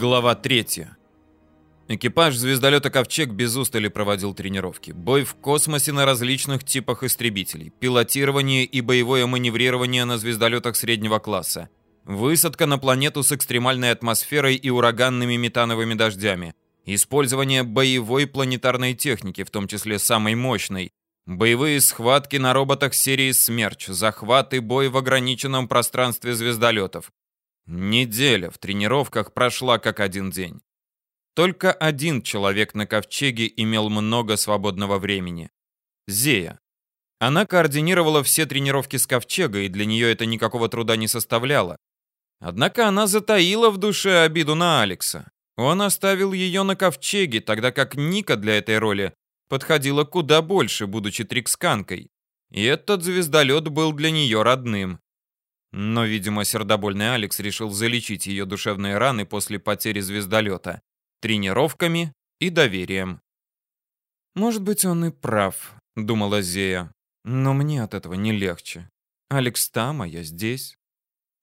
Глава 3. Экипаж звездолета «Ковчег» без устали проводил тренировки. Бой в космосе на различных типах истребителей, пилотирование и боевое маневрирование на звездолетах среднего класса, высадка на планету с экстремальной атмосферой и ураганными метановыми дождями, использование боевой планетарной техники, в том числе самой мощной, боевые схватки на роботах серии «Смерч», захват и бой в ограниченном пространстве звездолетов, Неделя в тренировках прошла как один день. Только один человек на ковчеге имел много свободного времени. Зея. Она координировала все тренировки с ковчега, и для нее это никакого труда не составляло. Однако она затаила в душе обиду на Алекса. Он оставил ее на ковчеге, тогда как Ника для этой роли подходила куда больше, будучи триксканкой. И этот звездолет был для нее родным. Но, видимо, сердобольный Алекс решил залечить ее душевные раны после потери звездолета тренировками и доверием. «Может быть, он и прав», — думала Зея. «Но мне от этого не легче. Алекс там, а я здесь.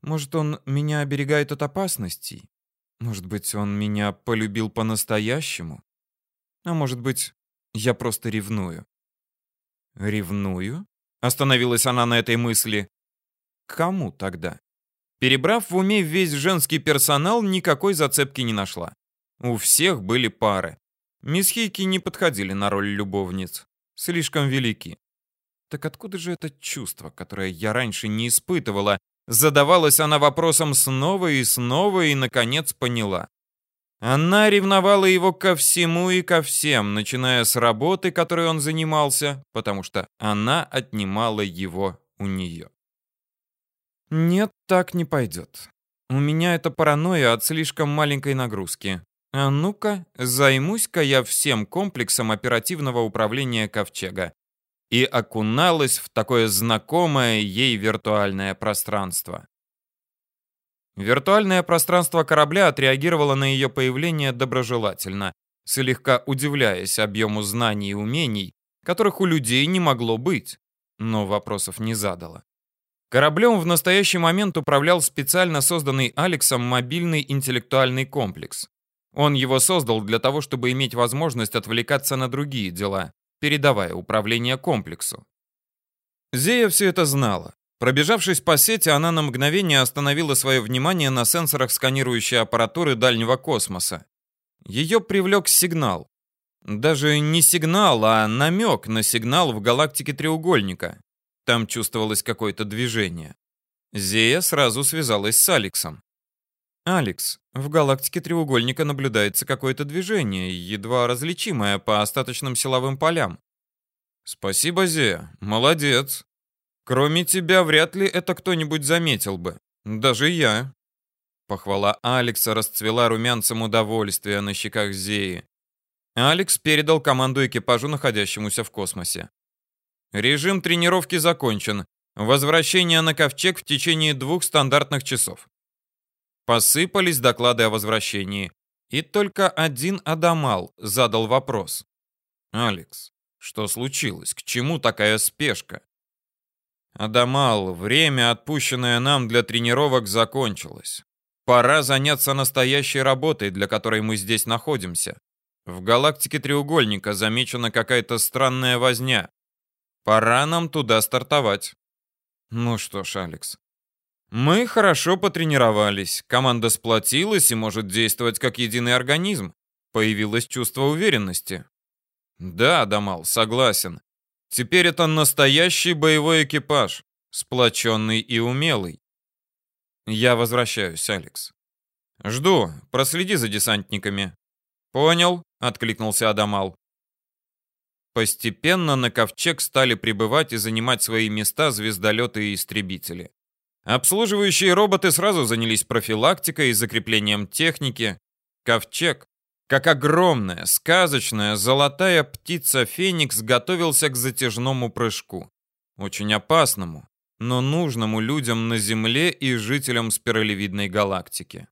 Может, он меня оберегает от опасностей? Может быть, он меня полюбил по-настоящему? А может быть, я просто ревную?» «Ревную?» — остановилась она на этой мысли. Кому тогда? Перебрав в уме весь женский персонал, никакой зацепки не нашла. У всех были пары. Мисс Хейки не подходили на роль любовниц. Слишком велики. Так откуда же это чувство, которое я раньше не испытывала? Задавалась она вопросом снова и снова и, наконец, поняла. Она ревновала его ко всему и ко всем, начиная с работы, которой он занимался, потому что она отнимала его у нее. Нет, так не пойдет. У меня это паранойя от слишком маленькой нагрузки. А ну-ка, займусь-ка я всем комплексом оперативного управления Ковчега. И окуналась в такое знакомое ей виртуальное пространство. Виртуальное пространство корабля отреагировало на ее появление доброжелательно, слегка удивляясь объему знаний и умений, которых у людей не могло быть, но вопросов не задало. Кораблем в настоящий момент управлял специально созданный Алексом мобильный интеллектуальный комплекс. Он его создал для того, чтобы иметь возможность отвлекаться на другие дела, передавая управление комплексу. Зея все это знала. Пробежавшись по сети, она на мгновение остановила свое внимание на сенсорах сканирующей аппаратуры дальнего космоса. Ее привлек сигнал. Даже не сигнал, а намек на сигнал в галактике треугольника. Там чувствовалось какое-то движение. Зея сразу связалась с Алексом. «Алекс, в галактике треугольника наблюдается какое-то движение, едва различимое по остаточным силовым полям». «Спасибо, Зея, молодец. Кроме тебя, вряд ли это кто-нибудь заметил бы. Даже я». Похвала Алекса расцвела румянцем удовольствия на щеках Зеи. Алекс передал команду экипажу, находящемуся в космосе. Режим тренировки закончен. Возвращение на ковчег в течение двух стандартных часов. Посыпались доклады о возвращении. И только один Адамал задал вопрос. «Алекс, что случилось? К чему такая спешка?» «Адамал, время, отпущенное нам для тренировок, закончилось. Пора заняться настоящей работой, для которой мы здесь находимся. В галактике треугольника замечена какая-то странная возня. Пора нам туда стартовать. Ну что ж, Алекс. Мы хорошо потренировались. Команда сплотилась и может действовать как единый организм. Появилось чувство уверенности. Да, Дамал, согласен. Теперь это настоящий боевой экипаж, сплоченный и умелый. Я возвращаюсь, Алекс. Жду. Проследи за десантниками. Понял, откликнулся Адамал. Постепенно на ковчег стали прибывать и занимать свои места звездолеты и истребители. Обслуживающие роботы сразу занялись профилактикой и закреплением техники. Ковчег, как огромная, сказочная, золотая птица Феникс готовился к затяжному прыжку. Очень опасному, но нужному людям на Земле и жителям спиралевидной галактики.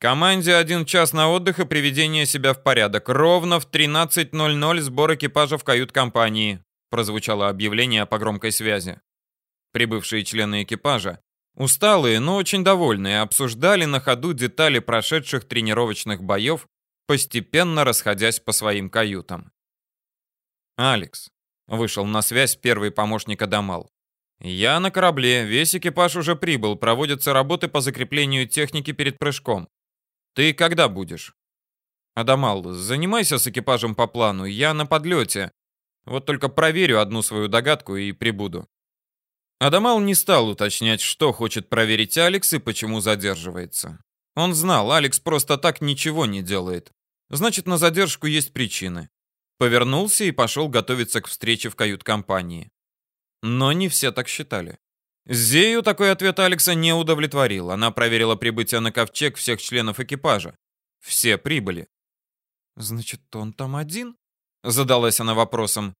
Команде один час на отдых и приведение себя в порядок. Ровно в 13.00 сбор экипажа в кают-компании. Прозвучало объявление по громкой связи. Прибывшие члены экипажа Усталые, но очень довольные, обсуждали на ходу детали прошедших тренировочных боев, постепенно расходясь по своим каютам. «Алекс», — вышел на связь первый помощник Адамал. «Я на корабле, весь экипаж уже прибыл, проводятся работы по закреплению техники перед прыжком. Ты когда будешь?» «Адамал, занимайся с экипажем по плану, я на подлете. Вот только проверю одну свою догадку и прибуду». Адамал не стал уточнять, что хочет проверить Алекс и почему задерживается. Он знал, Алекс просто так ничего не делает. Значит, на задержку есть причины. Повернулся и пошел готовиться к встрече в кают-компании. Но не все так считали. Зею такой ответ Алекса не удовлетворил. Она проверила прибытие на ковчег всех членов экипажа. Все прибыли. «Значит, он там один?» Задалась она вопросом.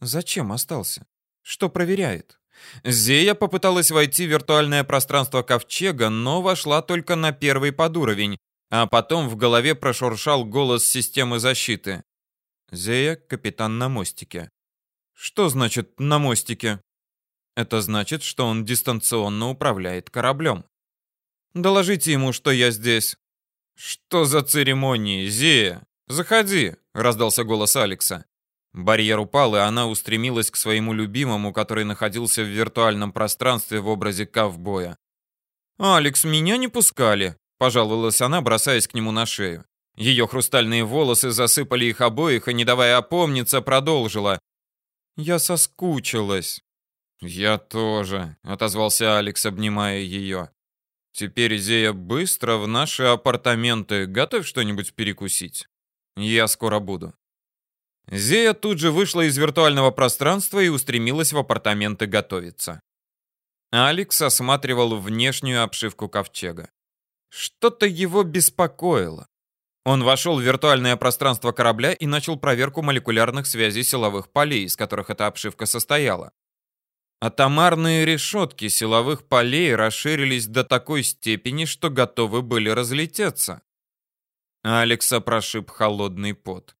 «Зачем остался? Что проверяет?» Зея попыталась войти в виртуальное пространство ковчега, но вошла только на первый подуровень, а потом в голове прошуршал голос системы защиты. Зея, капитан на мостике. Что значит «на мостике»? Это значит, что он дистанционно управляет кораблем. Доложите ему, что я здесь. Что за церемонии, Зея? Заходи, раздался голос Алекса. Барьер упал, и она устремилась к своему любимому, который находился в виртуальном пространстве в образе ковбоя. «Алекс, меня не пускали», — пожаловалась она, бросаясь к нему на шею. Ее хрустальные волосы засыпали их обоих, и, не давая опомниться, продолжила. «Я соскучилась». «Я тоже», — отозвался Алекс, обнимая ее. «Теперь, Зея, быстро в наши апартаменты. Готовь что-нибудь перекусить. Я скоро буду». Зея тут же вышла из виртуального пространства и устремилась в апартаменты готовиться. Алекс осматривал внешнюю обшивку ковчега. Что-то его беспокоило. Он вошел в виртуальное пространство корабля и начал проверку молекулярных связей силовых полей, из которых эта обшивка состояла. Атомарные решетки силовых полей расширились до такой степени, что готовы были разлететься. Алекса прошиб холодный пот.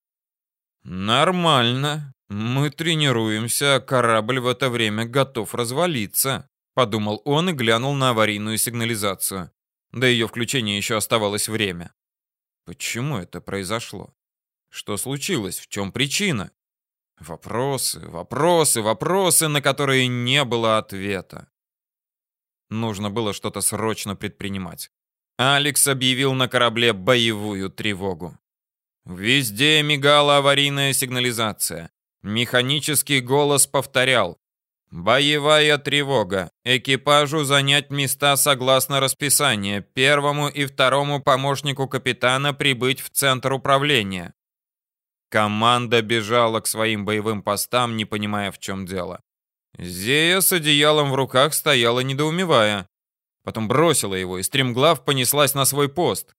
«Нормально. Мы тренируемся, а корабль в это время готов развалиться», подумал он и глянул на аварийную сигнализацию. До ее включения еще оставалось время. Почему это произошло? Что случилось? В чем причина? Вопросы, вопросы, вопросы, на которые не было ответа. Нужно было что-то срочно предпринимать. Алекс объявил на корабле боевую тревогу. Везде мигала аварийная сигнализация. Механический голос повторял. Боевая тревога. Экипажу занять места согласно расписанию. Первому и второму помощнику капитана прибыть в центр управления. Команда бежала к своим боевым постам, не понимая, в чем дело. Зея с одеялом в руках стояла, недоумевая. Потом бросила его, и стремглав понеслась на свой пост.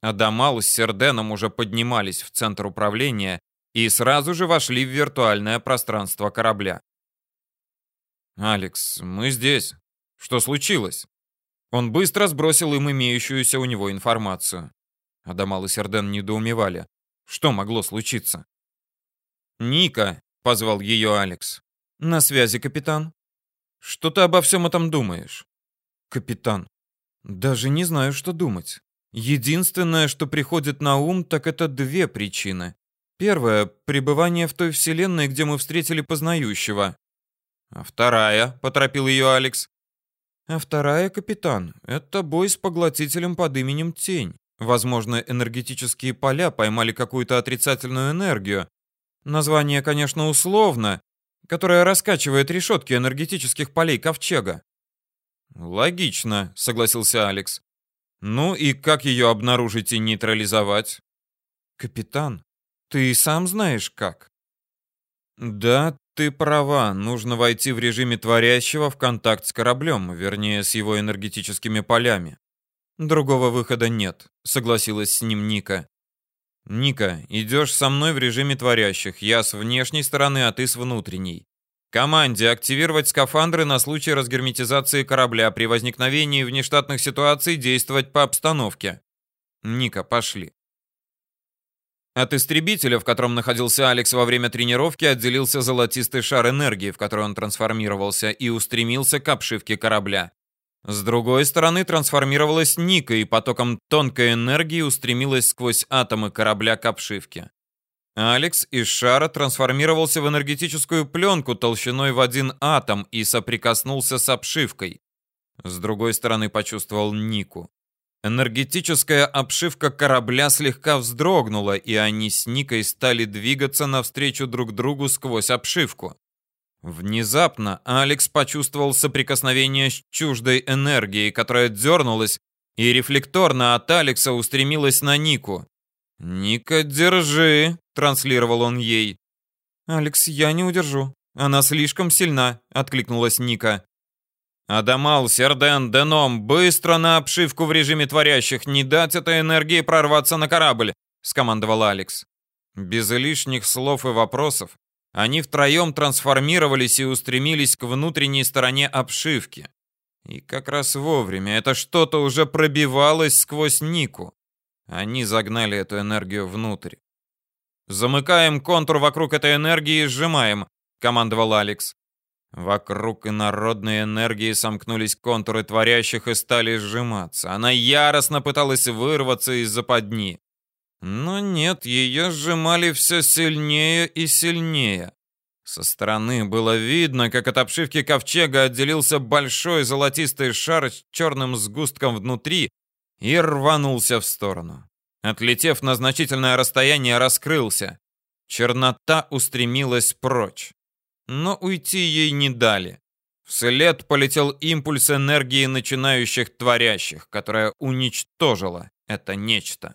Адамал с Серденом уже поднимались в центр управления и сразу же вошли в виртуальное пространство корабля. «Алекс, мы здесь. Что случилось?» Он быстро сбросил им имеющуюся у него информацию. Адамал и Серден недоумевали. Что могло случиться? «Ника», — позвал ее Алекс. «На связи, капитан». «Что ты обо всем этом думаешь?» «Капитан, даже не знаю, что думать. Единственное, что приходит на ум, так это две причины. Первая — пребывание в той вселенной, где мы встретили познающего. А вторая, — поторопил ее Алекс. А вторая, капитан, это бой с поглотителем под именем Тень. Возможно, энергетические поля поймали какую-то отрицательную энергию. Название, конечно, условно, которое раскачивает решетки энергетических полей ковчега. Логично, согласился Алекс. Ну и как ее обнаружить и нейтрализовать? Капитан, ты сам знаешь как. Да, ты права, нужно войти в режиме творящего в контакт с кораблем, вернее, с его энергетическими полями. Другого выхода нет, согласилась с ним Ника. Ника, идешь со мной в режиме творящих, я с внешней стороны, а ты с внутренней. Команде активировать скафандры на случай разгерметизации корабля. При возникновении внештатных ситуаций действовать по обстановке. Ника, пошли. От истребителя, в котором находился Алекс во время тренировки, отделился золотистый шар энергии, в который он трансформировался, и устремился к обшивке корабля. С другой стороны трансформировалась Ника и потоком тонкой энергии устремилась сквозь атомы корабля к обшивке. Алекс из шара трансформировался в энергетическую пленку толщиной в один атом и соприкоснулся с обшивкой. С другой стороны почувствовал Нику. Энергетическая обшивка корабля слегка вздрогнула, и они с Никой стали двигаться навстречу друг другу сквозь обшивку. Внезапно Алекс почувствовал соприкосновение с чуждой энергией, которая дернулась и рефлекторно от Алекса устремилась на Нику. «Ника, держи!» — транслировал он ей. «Алекс, я не удержу. Она слишком сильна», — откликнулась Ника. «Адамал, Серден, Деном, быстро на обшивку в режиме творящих, не дать этой энергии прорваться на корабль», — скомандовал Алекс. Без лишних слов и вопросов они втроем трансформировались и устремились к внутренней стороне обшивки. И как раз вовремя это что-то уже пробивалось сквозь Нику. Они загнали эту энергию внутрь. «Замыкаем контур вокруг этой энергии и сжимаем», — командовал Алекс. Вокруг инородной энергии сомкнулись контуры творящих и стали сжиматься. Она яростно пыталась вырваться из западни. Но нет, ее сжимали все сильнее и сильнее. Со стороны было видно, как от обшивки ковчега отделился большой золотистый шар с черным сгустком внутри и рванулся в сторону. Отлетев на значительное расстояние, раскрылся. Чернота устремилась прочь но уйти ей не дали. Вслед полетел импульс энергии начинающих творящих, которая уничтожила это нечто.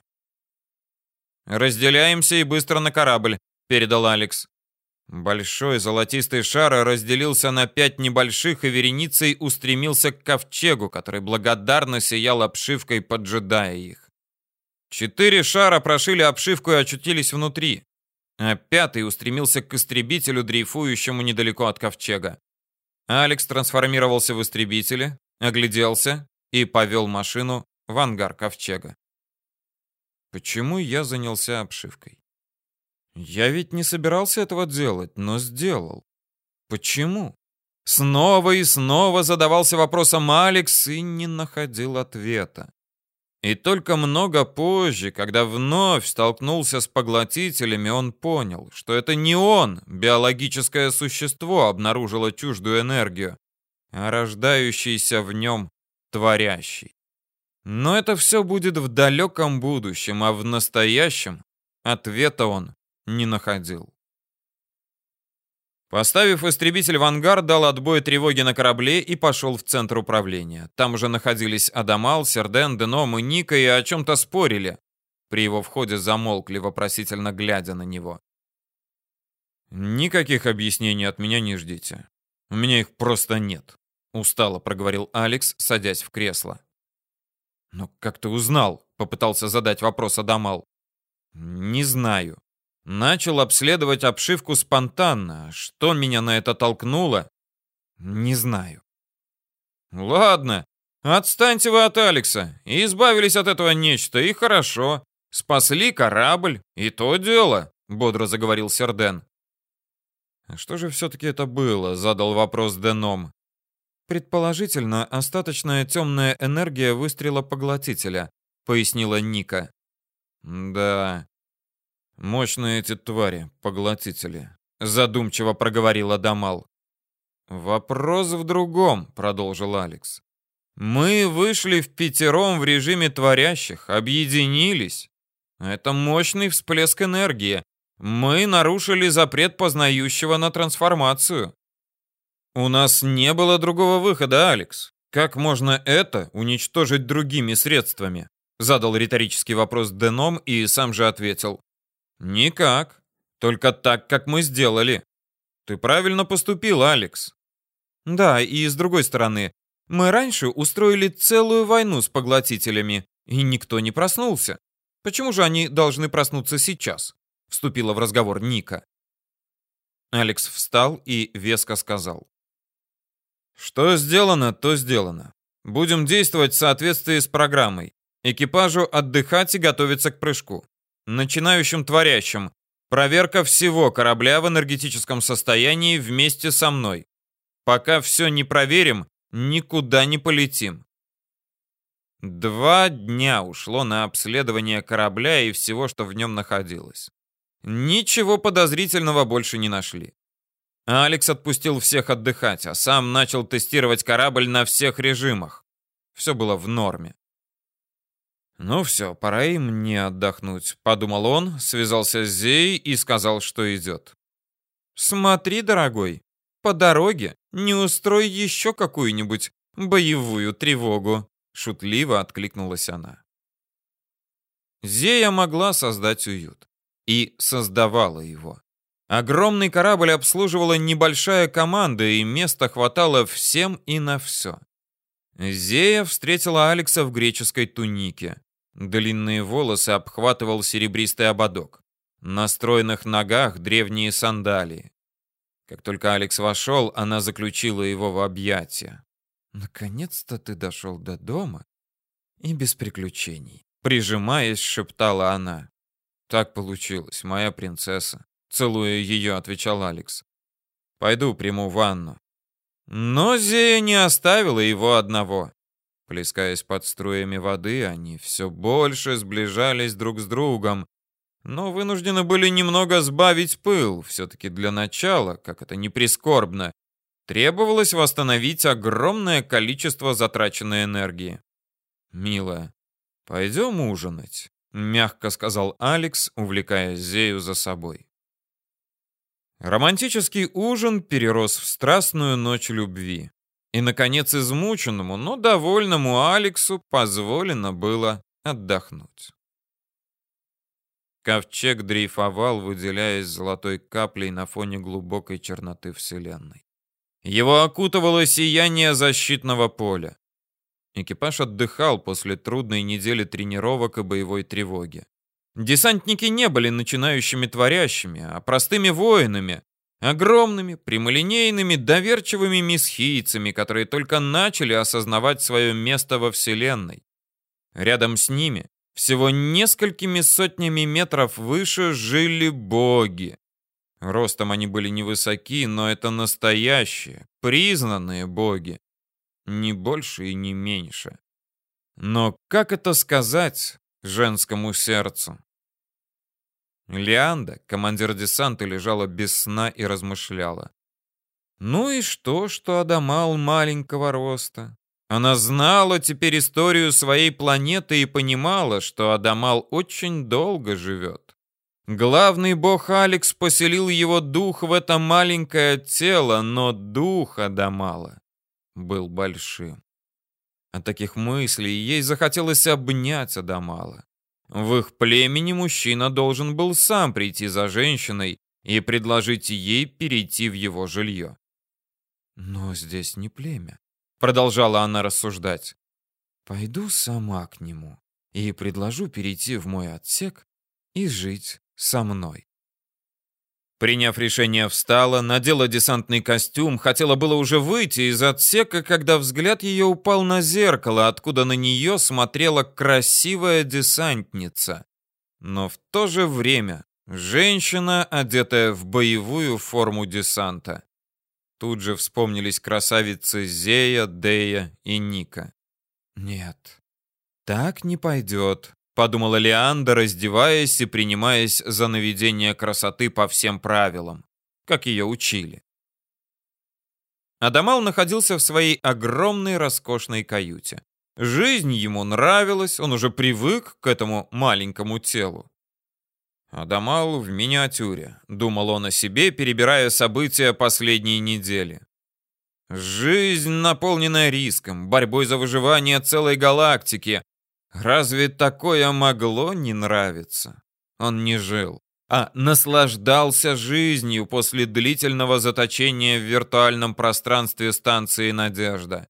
«Разделяемся и быстро на корабль», — передал Алекс. Большой золотистый шар разделился на пять небольших и вереницей устремился к ковчегу, который благодарно сиял обшивкой, поджидая их. Четыре шара прошили обшивку и очутились внутри а пятый устремился к истребителю, дрейфующему недалеко от ковчега. Алекс трансформировался в истребителе, огляделся и повел машину в ангар ковчега. Почему я занялся обшивкой? Я ведь не собирался этого делать, но сделал. Почему? Снова и снова задавался вопросом Алекс и не находил ответа. И только много позже, когда вновь столкнулся с поглотителями, он понял, что это не он, биологическое существо, обнаружило чуждую энергию, а рождающийся в нем творящий. Но это все будет в далеком будущем, а в настоящем ответа он не находил. Поставив истребитель в ангар, дал отбой тревоги на корабле и пошел в центр управления. Там уже находились Адамал, Серден, Деном и Ника и о чем-то спорили. При его входе замолкли, вопросительно глядя на него. «Никаких объяснений от меня не ждите. У меня их просто нет», — устало проговорил Алекс, садясь в кресло. «Но как ты узнал?» — попытался задать вопрос Адамал. «Не знаю. Начал обследовать обшивку спонтанно. Что меня на это толкнуло? Не знаю. Ладно, отстаньте вы от Алекса. Избавились от этого нечто, и хорошо. Спасли корабль, и то дело, бодро заговорил Серден. «А что же все-таки это было? Задал вопрос Деном. Предположительно, остаточная темная энергия выстрела поглотителя, пояснила Ника. Да, Мощные эти твари, поглотители, задумчиво проговорила Дамал. Вопрос в другом, продолжил Алекс. Мы вышли в пятером в режиме творящих, объединились. Это мощный всплеск энергии. Мы нарушили запрет познающего на трансформацию. У нас не было другого выхода, Алекс. Как можно это уничтожить другими средствами? Задал риторический вопрос Деном и сам же ответил. Никак. Только так, как мы сделали. Ты правильно поступил, Алекс. Да, и с другой стороны, мы раньше устроили целую войну с поглотителями, и никто не проснулся. Почему же они должны проснуться сейчас? Вступила в разговор Ника. Алекс встал и веско сказал. Что сделано, то сделано. Будем действовать в соответствии с программой. Экипажу отдыхать и готовиться к прыжку начинающим творящим. Проверка всего корабля в энергетическом состоянии вместе со мной. Пока все не проверим, никуда не полетим. Два дня ушло на обследование корабля и всего, что в нем находилось. Ничего подозрительного больше не нашли. Алекс отпустил всех отдыхать, а сам начал тестировать корабль на всех режимах. Все было в норме. «Ну все, пора и мне отдохнуть», — подумал он, связался с Зей и сказал, что идет. «Смотри, дорогой, по дороге не устрой еще какую-нибудь боевую тревогу», — шутливо откликнулась она. Зея могла создать уют. И создавала его. Огромный корабль обслуживала небольшая команда, и места хватало всем и на все. Зея встретила Алекса в греческой тунике. Длинные волосы обхватывал серебристый ободок. На стройных ногах древние сандалии. Как только Алекс вошел, она заключила его в объятия. «Наконец-то ты дошел до дома и без приключений», — прижимаясь, шептала она. «Так получилось, моя принцесса», — целуя ее, отвечал Алекс. «Пойду приму ванну». Но Зея не оставила его одного. Плескаясь под струями воды, они все больше сближались друг с другом, но вынуждены были немного сбавить пыл. Все-таки для начала, как это не прискорбно, требовалось восстановить огромное количество затраченной энергии. «Милая, пойдем ужинать», — мягко сказал Алекс, увлекая Зею за собой. Романтический ужин перерос в страстную ночь любви. И, наконец, измученному, но довольному Алексу позволено было отдохнуть. Ковчег дрейфовал, выделяясь золотой каплей на фоне глубокой черноты Вселенной. Его окутывало сияние защитного поля. Экипаж отдыхал после трудной недели тренировок и боевой тревоги. Десантники не были начинающими творящими, а простыми воинами, Огромными, прямолинейными, доверчивыми месхийцами, которые только начали осознавать свое место во Вселенной. Рядом с ними, всего несколькими сотнями метров выше, жили боги. Ростом они были невысоки, но это настоящие, признанные боги. Не больше и не меньше. Но как это сказать женскому сердцу? Лианда, командир десанта, лежала без сна и размышляла. Ну и что, что Адамал маленького роста? Она знала теперь историю своей планеты и понимала, что Адамал очень долго живет. Главный бог Алекс поселил его дух в это маленькое тело, но дух Адамала был большим. От таких мыслей ей захотелось обнять Адамала. В их племени мужчина должен был сам прийти за женщиной и предложить ей перейти в его жилье. «Но здесь не племя», — продолжала она рассуждать. «Пойду сама к нему и предложу перейти в мой отсек и жить со мной». Приняв решение, встала, надела десантный костюм, хотела было уже выйти из отсека, когда взгляд ее упал на зеркало, откуда на нее смотрела красивая десантница. Но в то же время женщина, одетая в боевую форму десанта. Тут же вспомнились красавицы Зея, Дея и Ника. «Нет, так не пойдет», подумала Леанда, раздеваясь и принимаясь за наведение красоты по всем правилам, как ее учили. Адамал находился в своей огромной роскошной каюте. Жизнь ему нравилась, он уже привык к этому маленькому телу. Адамал в миниатюре, думал он о себе, перебирая события последней недели. Жизнь, наполненная риском, борьбой за выживание целой галактики, Разве такое могло не нравиться? Он не жил, а наслаждался жизнью после длительного заточения в виртуальном пространстве станции «Надежда».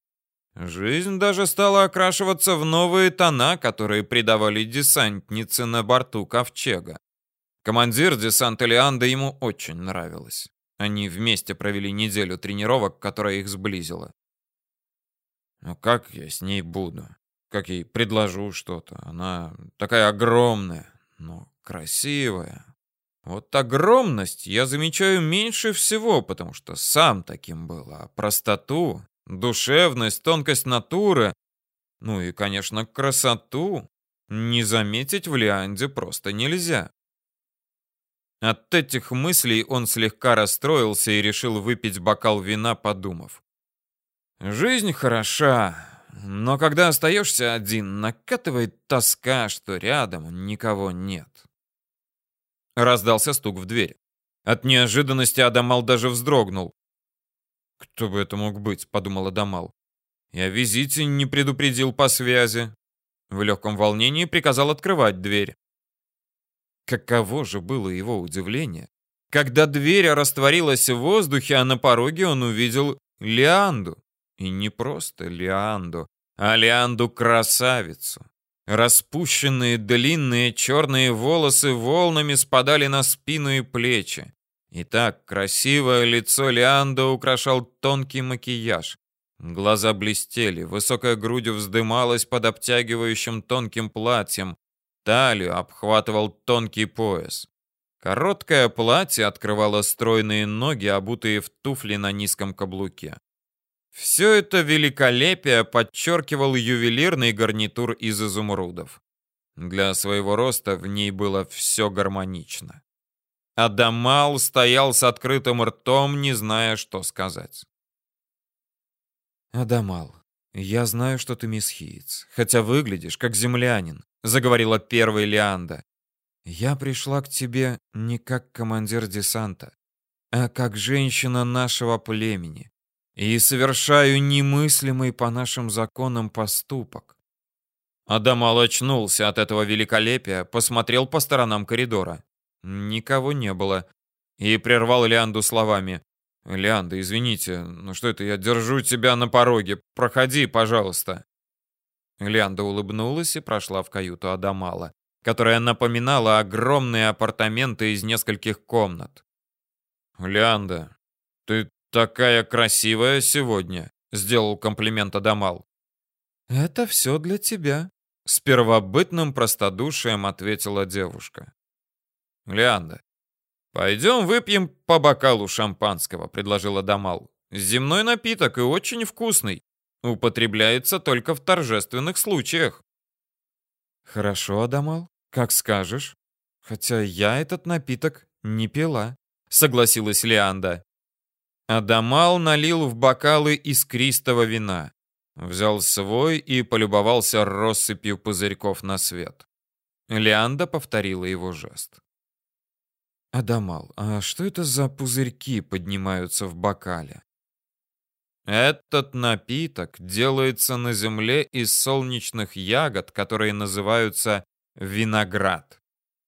Жизнь даже стала окрашиваться в новые тона, которые придавали десантницы на борту ковчега. Командир десанта Лианда ему очень нравилась. Они вместе провели неделю тренировок, которая их сблизила. «Ну как я с ней буду? Как ей предложу что-то. Она такая огромная, но красивая. Вот огромность я замечаю меньше всего, потому что сам таким был, а простоту Душевность, тонкость натуры, ну и, конечно, красоту не заметить в Лианде просто нельзя. От этих мыслей он слегка расстроился и решил выпить бокал вина, подумав. Жизнь хороша, но когда остаешься один, накатывает тоска, что рядом никого нет. Раздался стук в дверь. От неожиданности Адамал даже вздрогнул. «Кто бы это мог быть?» — подумал Адамал. «Я визите не предупредил по связи». В легком волнении приказал открывать дверь. Каково же было его удивление, когда дверь растворилась в воздухе, а на пороге он увидел Лианду. И не просто Лианду, а Лианду-красавицу. Распущенные длинные черные волосы волнами спадали на спину и плечи. И так красивое лицо Лианда украшал тонкий макияж. Глаза блестели, высокая грудь вздымалась под обтягивающим тонким платьем, талию обхватывал тонкий пояс. Короткое платье открывало стройные ноги, обутые в туфли на низком каблуке. Все это великолепие подчеркивал ювелирный гарнитур из изумрудов. Для своего роста в ней было все гармонично. Адамал стоял с открытым ртом, не зная, что сказать. «Адамал, я знаю, что ты месхиец, хотя выглядишь как землянин», — заговорила первая Лианда. «Я пришла к тебе не как командир десанта, а как женщина нашего племени и совершаю немыслимый по нашим законам поступок. Адамал очнулся от этого великолепия, посмотрел по сторонам коридора. Никого не было. И прервал Лианду словами. «Лианда, извините, ну что это, я держу тебя на пороге. Проходи, пожалуйста». Лианда улыбнулась и прошла в каюту Адамала, которая напоминала огромные апартаменты из нескольких комнат. «Лианда, ты «Такая красивая сегодня», — сделал комплимент Адамал. «Это все для тебя», — с первобытным простодушием ответила девушка. «Леанда, пойдем выпьем по бокалу шампанского», — предложил Адамал. «Земной напиток и очень вкусный. Употребляется только в торжественных случаях». «Хорошо, Адамал, как скажешь. Хотя я этот напиток не пила», — согласилась Леанда. Адамал налил в бокалы искристого вина. Взял свой и полюбовался россыпью пузырьков на свет. Леанда повторила его жест. «Адамал, а что это за пузырьки поднимаются в бокале?» Этот напиток делается на земле из солнечных ягод, которые называются виноград.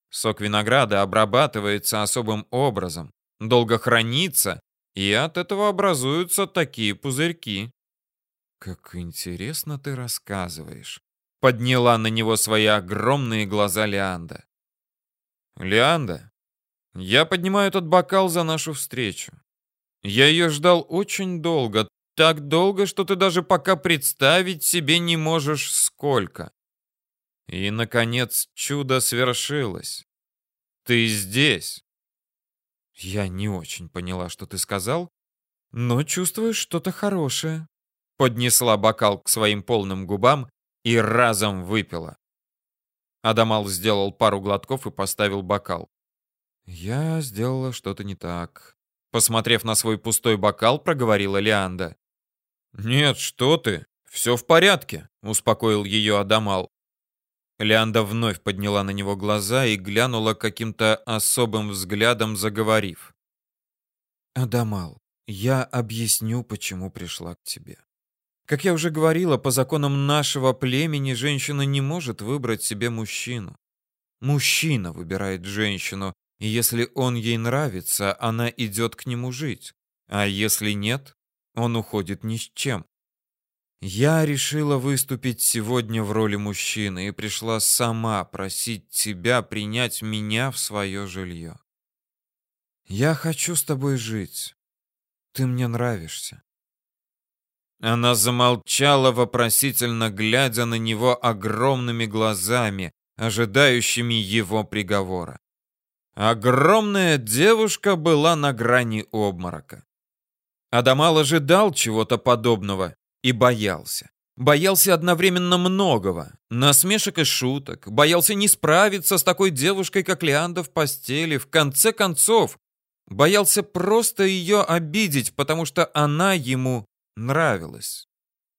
Сок винограда обрабатывается особым образом, долго хранится и от этого образуются такие пузырьки. Как интересно ты рассказываешь. Подняла на него свои огромные глаза Лианда. Лианда, я поднимаю этот бокал за нашу встречу. Я ее ждал очень долго, так долго, что ты даже пока представить себе не можешь сколько. И, наконец, чудо свершилось. Ты здесь. Я не очень поняла, что ты сказал, но чувствую что-то хорошее. Поднесла бокал к своим полным губам и разом выпила. Адамал сделал пару глотков и поставил бокал. Я сделала что-то не так. Посмотрев на свой пустой бокал, проговорила Лианда. «Нет, что ты, все в порядке», — успокоил ее Адамал. Лианда вновь подняла на него глаза и глянула каким-то особым взглядом, заговорив. «Адамал, я объясню, почему пришла к тебе. Как я уже говорила, по законам нашего племени женщина не может выбрать себе мужчину. Мужчина выбирает женщину, и если он ей нравится, она идет к нему жить. А если нет, он уходит ни с чем. Я решила выступить сегодня в роли мужчины и пришла сама просить тебя принять меня в свое жилье. Я хочу с тобой жить. Ты мне нравишься. Она замолчала, вопросительно глядя на него огромными глазами, ожидающими его приговора. Огромная девушка была на грани обморока. Адамал ожидал чего-то подобного и боялся. Боялся одновременно многого. Насмешек и шуток. Боялся не справиться с такой девушкой, как Леанда в постели. В конце концов, боялся просто ее обидеть, потому что она ему нравилась.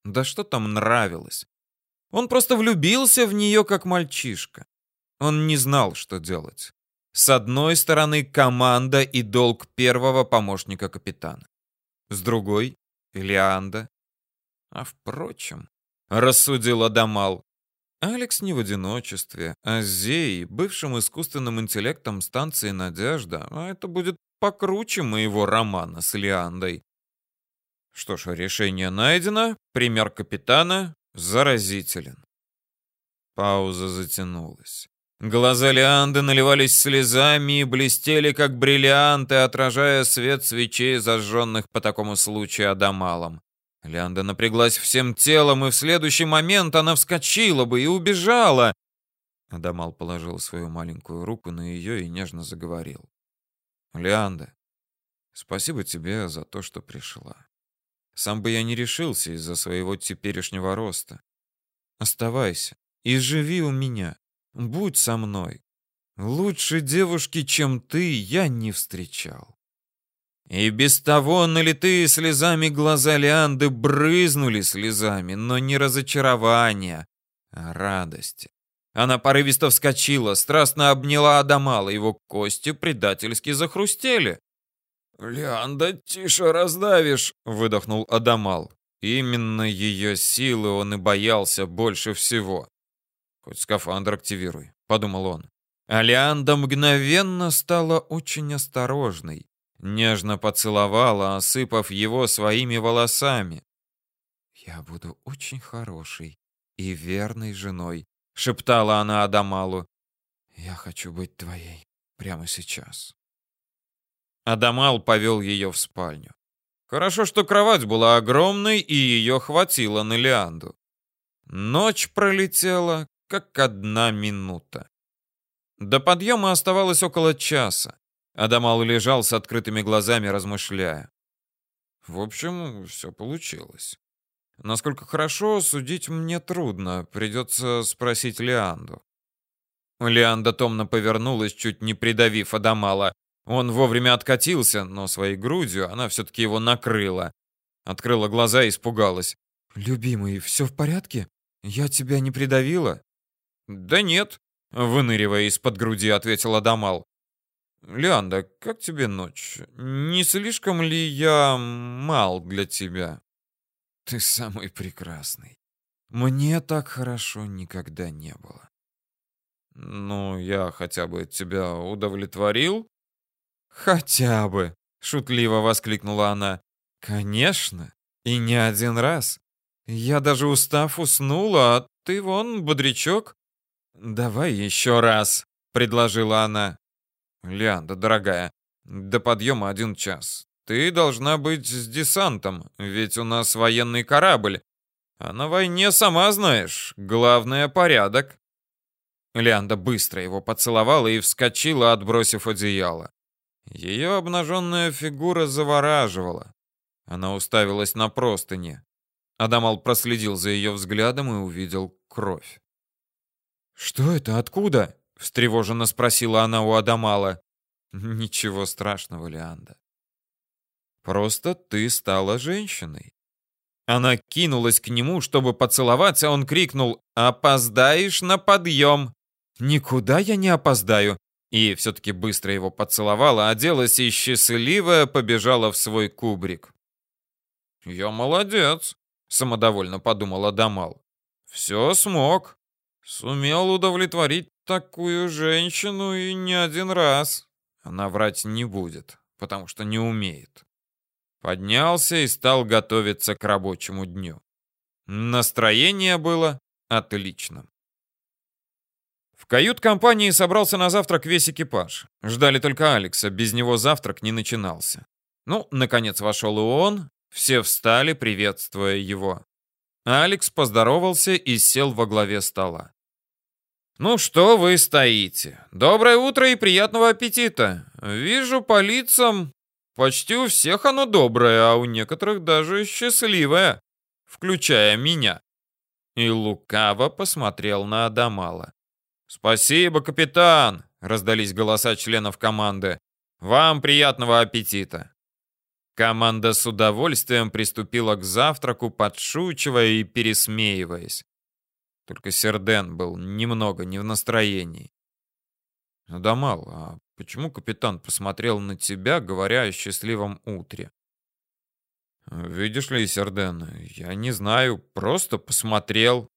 Да что там нравилось? Он просто влюбился в нее, как мальчишка. Он не знал, что делать. С одной стороны, команда и долг первого помощника капитана. С другой — Леанда. А впрочем, рассудил Адамал, Алекс не в одиночестве, а с Зеей, бывшим искусственным интеллектом станции «Надежда», а это будет покруче моего романа с Леандой. Что ж, решение найдено, пример капитана заразителен. Пауза затянулась. Глаза Леанды наливались слезами и блестели, как бриллианты, отражая свет свечей, зажженных по такому случаю Адамалом. Леанда напряглась всем телом, и в следующий момент она вскочила бы и убежала. Адамал положил свою маленькую руку на ее и нежно заговорил. «Леанда, спасибо тебе за то, что пришла. Сам бы я не решился из-за своего теперешнего роста. Оставайся и живи у меня. Будь со мной. Лучше девушки, чем ты, я не встречал. И без того налитые слезами глаза Леанды брызнули слезами, но не разочарования, а радости. Она порывисто вскочила, страстно обняла Адамала, его кости предательски захрустели. «Леанда, тише раздавишь!» — выдохнул Адамал. Именно ее силы он и боялся больше всего. «Хоть скафандр активируй», — подумал он. Алианда мгновенно стала очень осторожной, нежно поцеловала, осыпав его своими волосами. «Я буду очень хорошей и верной женой», — шептала она Адамалу. «Я хочу быть твоей прямо сейчас». Адамал повел ее в спальню. Хорошо, что кровать была огромной, и ее хватило на Лианду. Ночь пролетела, как одна минута. До подъема оставалось около часа. Адамал лежал с открытыми глазами, размышляя. В общем, все получилось. Насколько хорошо, судить мне трудно. Придется спросить Лианду. Лианда томно повернулась, чуть не придавив Адамала. Он вовремя откатился, но своей грудью она все-таки его накрыла. Открыла глаза и испугалась. «Любимый, все в порядке? Я тебя не придавила?» «Да нет», — выныривая из-под груди, ответил Адамал. «Леанда, как тебе ночь? Не слишком ли я мал для тебя?» «Ты самый прекрасный. Мне так хорошо никогда не было». «Ну, я хотя бы тебя удовлетворил?» «Хотя бы!» — шутливо воскликнула она. «Конечно, и не один раз. Я даже устав уснула, а ты вон бодрячок. «Давай еще раз», — предложила она. «Лианда, дорогая, до подъема один час. Ты должна быть с десантом, ведь у нас военный корабль. А на войне, сама знаешь, главное — порядок». Лианда быстро его поцеловала и вскочила, отбросив одеяло. Ее обнаженная фигура завораживала. Она уставилась на простыни. Адамал проследил за ее взглядом и увидел кровь. «Что это? Откуда?» — встревоженно спросила она у Адамала. «Ничего страшного, Леанда. Просто ты стала женщиной». Она кинулась к нему, чтобы поцеловать, а он крикнул «Опоздаешь на подъем!» «Никуда я не опоздаю!» И все-таки быстро его поцеловала, оделась и счастливая побежала в свой кубрик. «Я молодец», — самодовольно подумал Адамал. «Все смог». Сумел удовлетворить такую женщину и не один раз. Она врать не будет, потому что не умеет. Поднялся и стал готовиться к рабочему дню. Настроение было отличным. В кают-компании собрался на завтрак весь экипаж. Ждали только Алекса, без него завтрак не начинался. Ну, наконец вошел и он, все встали, приветствуя его. Алекс поздоровался и сел во главе стола. «Ну что вы стоите? Доброе утро и приятного аппетита! Вижу по лицам, почти у всех оно доброе, а у некоторых даже счастливое, включая меня. И лукаво посмотрел на Адамала. «Спасибо, капитан!» — раздались голоса членов команды. «Вам приятного аппетита!» Команда с удовольствием приступила к завтраку, подшучивая и пересмеиваясь. Только Серден был немного не в настроении. «Адамал, а почему капитан посмотрел на тебя, говоря о счастливом утре?» «Видишь ли, Серден, я не знаю, просто посмотрел».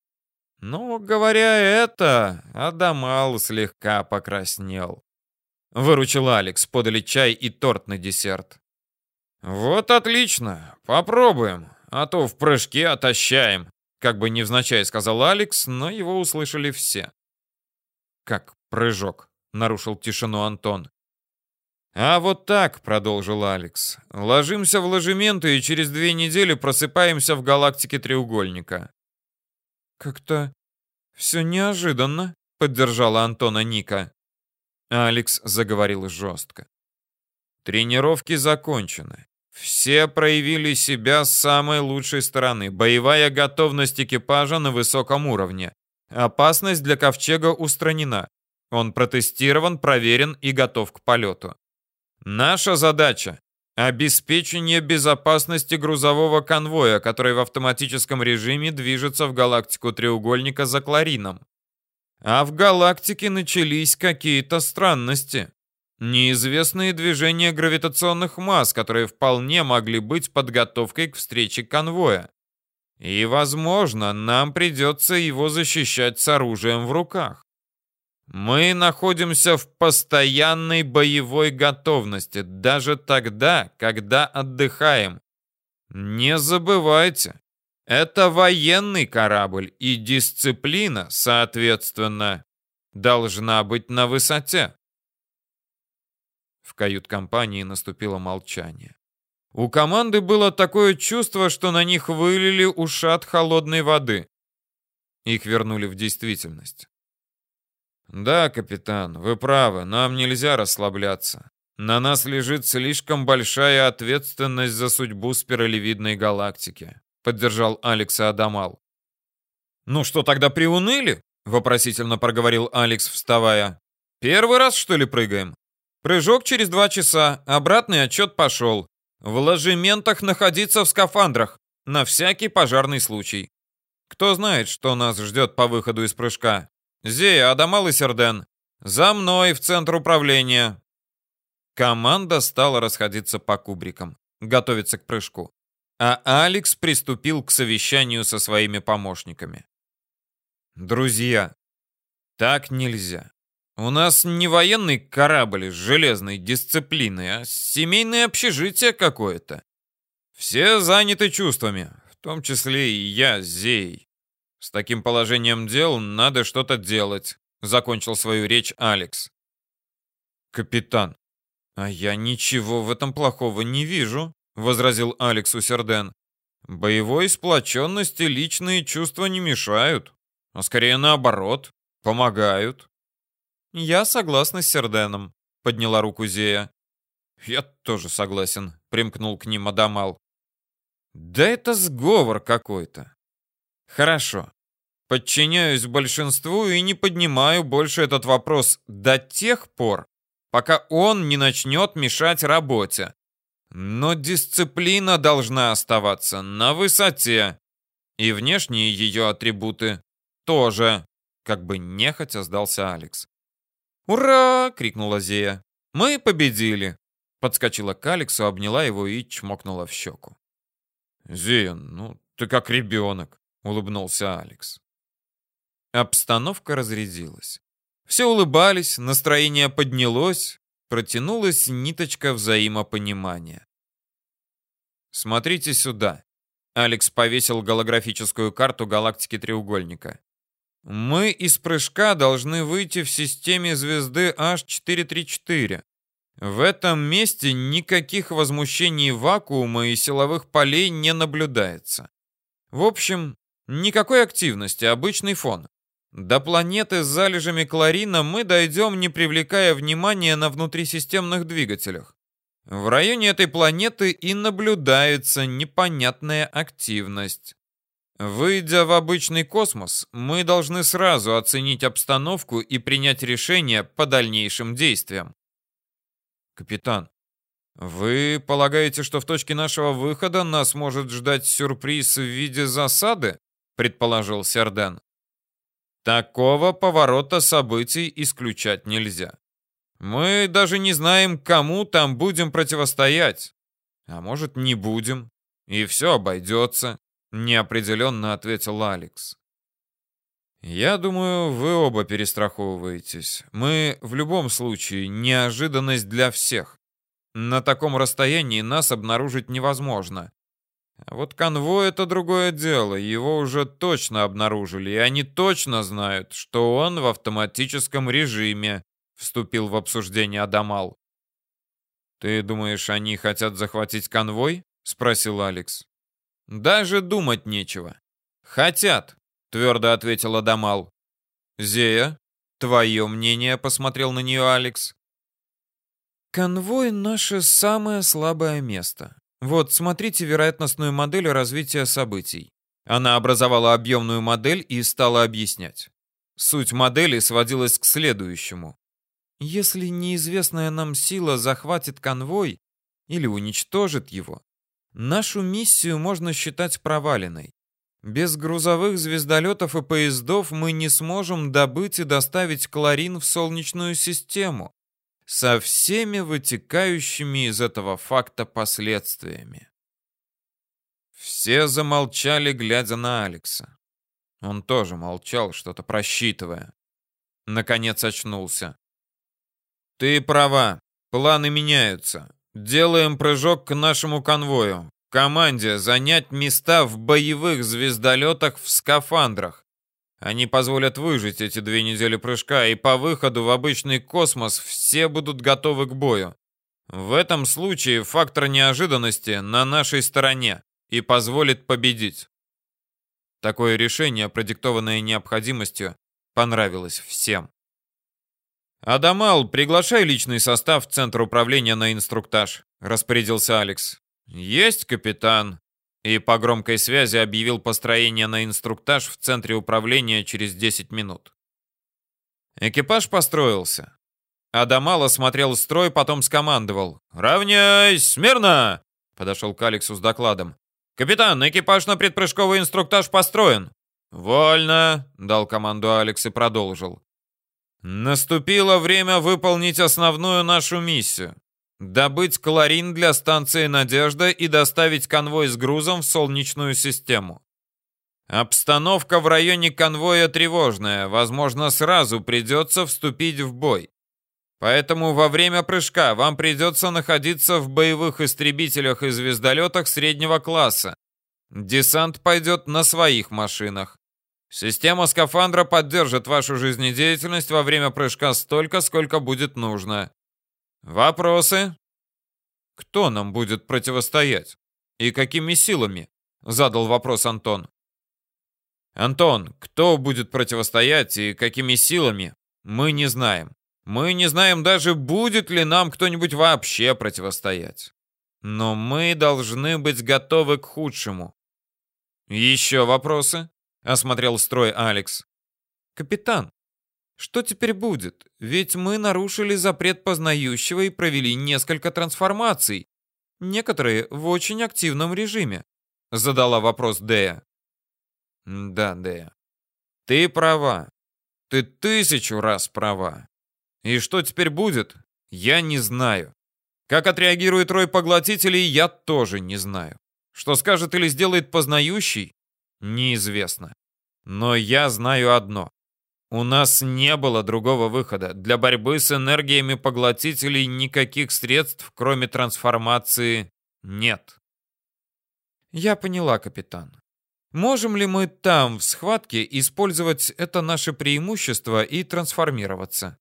Но, говоря это, Адамал слегка покраснел. Выручил Алекс, подали чай и торт на десерт. «Вот отлично, попробуем, а то в прыжке отощаем», как бы невзначай сказал Алекс, но его услышали все. «Как прыжок?» — нарушил тишину Антон. «А вот так», — продолжил Алекс. «Ложимся в ложементы и через две недели просыпаемся в галактике треугольника». «Как-то все неожиданно», — поддержала Антона Ника. Алекс заговорил жестко. «Тренировки закончены. Все проявили себя с самой лучшей стороны. Боевая готовность экипажа на высоком уровне. Опасность для ковчега устранена. Он протестирован, проверен и готов к полету. Наша задача – обеспечение безопасности грузового конвоя, который в автоматическом режиме движется в галактику треугольника за Кларином. А в галактике начались какие-то странности. Неизвестные движения гравитационных масс, которые вполне могли быть подготовкой к встрече конвоя. И, возможно, нам придется его защищать с оружием в руках. Мы находимся в постоянной боевой готовности, даже тогда, когда отдыхаем. Не забывайте, это военный корабль, и дисциплина, соответственно, должна быть на высоте. В кают-компании наступило молчание. У команды было такое чувство, что на них вылили ушат холодной воды. Их вернули в действительность. «Да, капитан, вы правы, нам нельзя расслабляться. На нас лежит слишком большая ответственность за судьбу спиралевидной галактики», поддержал Алекса Адамал. «Ну что, тогда приуныли?» вопросительно проговорил Алекс, вставая. «Первый раз, что ли, прыгаем?» Прыжок через два часа, обратный отчет пошел. В ложементах находиться в скафандрах, на всякий пожарный случай. Кто знает, что нас ждет по выходу из прыжка. Зея, Адамал и Серден. За мной в центр управления. Команда стала расходиться по кубрикам, готовиться к прыжку. А Алекс приступил к совещанию со своими помощниками. Друзья, так нельзя. У нас не военный корабль с железной дисциплиной, а семейное общежитие какое-то. Все заняты чувствами, в том числе и я, Зей. С таким положением дел надо что-то делать, закончил свою речь Алекс. Капитан, а я ничего в этом плохого не вижу, возразил Алекс Усерден. Боевой сплоченности личные чувства не мешают, а скорее наоборот, помогают. «Я согласна с Серденом», — подняла руку Зея. «Я тоже согласен», — примкнул к ним Адамал. «Да это сговор какой-то». «Хорошо. Подчиняюсь большинству и не поднимаю больше этот вопрос до тех пор, пока он не начнет мешать работе. Но дисциплина должна оставаться на высоте. И внешние ее атрибуты тоже», — как бы нехотя сдался Алекс. «Ура!» — крикнула Зея. «Мы победили!» Подскочила к Алексу, обняла его и чмокнула в щеку. «Зея, ну ты как ребенок!» — улыбнулся Алекс. Обстановка разрядилась. Все улыбались, настроение поднялось, протянулась ниточка взаимопонимания. «Смотрите сюда!» Алекс повесил голографическую карту галактики треугольника. Мы из прыжка должны выйти в системе звезды H434. В этом месте никаких возмущений вакуума и силовых полей не наблюдается. В общем, никакой активности, обычный фон. До планеты с залежами кларина мы дойдем, не привлекая внимания на внутрисистемных двигателях. В районе этой планеты и наблюдается непонятная активность. Выйдя в обычный космос, мы должны сразу оценить обстановку и принять решение по дальнейшим действиям. Капитан, вы полагаете, что в точке нашего выхода нас может ждать сюрприз в виде засады? предположил Серден. Такого поворота событий исключать нельзя. Мы даже не знаем, кому там будем противостоять. А может, не будем, и все обойдется, неопределенно ответил Алекс. Я думаю, вы оба перестраховываетесь. Мы в любом случае неожиданность для всех. На таком расстоянии нас обнаружить невозможно. А вот конвой — это другое дело. Его уже точно обнаружили, и они точно знают, что он в автоматическом режиме, вступил в обсуждение Адамал. «Ты думаешь, они хотят захватить конвой?» — спросил Алекс. «Даже думать нечего. Хотят», — твердо ответил Адамал. «Зея, твое мнение?» — посмотрел на нее Алекс. «Конвой — наше самое слабое место. Вот, смотрите вероятностную модель развития событий. Она образовала объемную модель и стала объяснять. Суть модели сводилась к следующему. Если неизвестная нам сила захватит конвой или уничтожит его, нашу миссию можно считать проваленной. Без грузовых звездолетов и поездов мы не сможем добыть и доставить Кларин в Солнечную систему со всеми вытекающими из этого факта последствиями. Все замолчали, глядя на Алекса. Он тоже молчал, что-то просчитывая. Наконец очнулся. «Ты права. Планы меняются. Делаем прыжок к нашему конвою. Команде занять места в боевых звездолетах в скафандрах. Они позволят выжить эти две недели прыжка, и по выходу в обычный космос все будут готовы к бою. В этом случае фактор неожиданности на нашей стороне и позволит победить. Такое решение, продиктованное необходимостью, понравилось всем. «Адамал, приглашай личный состав в Центр управления на инструктаж», — распорядился Алекс. «Есть, капитан», и по громкой связи объявил построение на инструктаж в центре управления через 10 минут. Экипаж построился. Адамал осмотрел строй, потом скомандовал. «Равняйсь! Смирно!» Подошел к Алексу с докладом. «Капитан, экипаж на предпрыжковый инструктаж построен!» «Вольно!» — дал команду Алекс и продолжил. «Наступило время выполнить основную нашу миссию добыть кларин для станции «Надежда» и доставить конвой с грузом в Солнечную систему. Обстановка в районе конвоя тревожная, возможно, сразу придется вступить в бой. Поэтому во время прыжка вам придется находиться в боевых истребителях и звездолетах среднего класса. Десант пойдет на своих машинах. Система скафандра поддержит вашу жизнедеятельность во время прыжка столько, сколько будет нужно. Вопросы? Кто нам будет противостоять? И какими силами? Задал вопрос Антон. Антон, кто будет противостоять и какими силами? Мы не знаем. Мы не знаем даже, будет ли нам кто-нибудь вообще противостоять. Но мы должны быть готовы к худшему. Еще вопросы? Осмотрел строй Алекс. Капитан, что теперь будет? Ведь мы нарушили запрет познающего и провели несколько трансформаций. Некоторые в очень активном режиме. Задала вопрос Дея. Да, Дея. Ты права. Ты тысячу раз права. И что теперь будет? Я не знаю. Как отреагирует рой поглотителей, я тоже не знаю. Что скажет или сделает познающий, неизвестно. Но я знаю одно. У нас не было другого выхода. Для борьбы с энергиями поглотителей никаких средств, кроме трансформации, нет. Я поняла, капитан. Можем ли мы там, в схватке, использовать это наше преимущество и трансформироваться?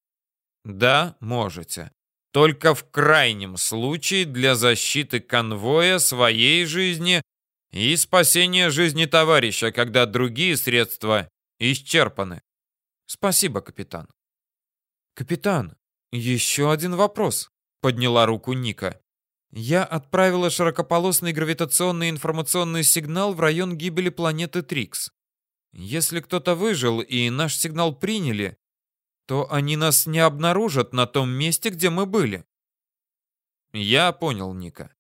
Да, можете. Только в крайнем случае для защиты конвоя своей жизни и спасения жизни товарища, когда другие средства исчерпаны. Спасибо, капитан. Капитан, еще один вопрос, подняла руку Ника. Я отправила широкополосный гравитационный информационный сигнал в район гибели планеты Трикс. Если кто-то выжил и наш сигнал приняли, то они нас не обнаружат на том месте, где мы были. Я понял, Ника.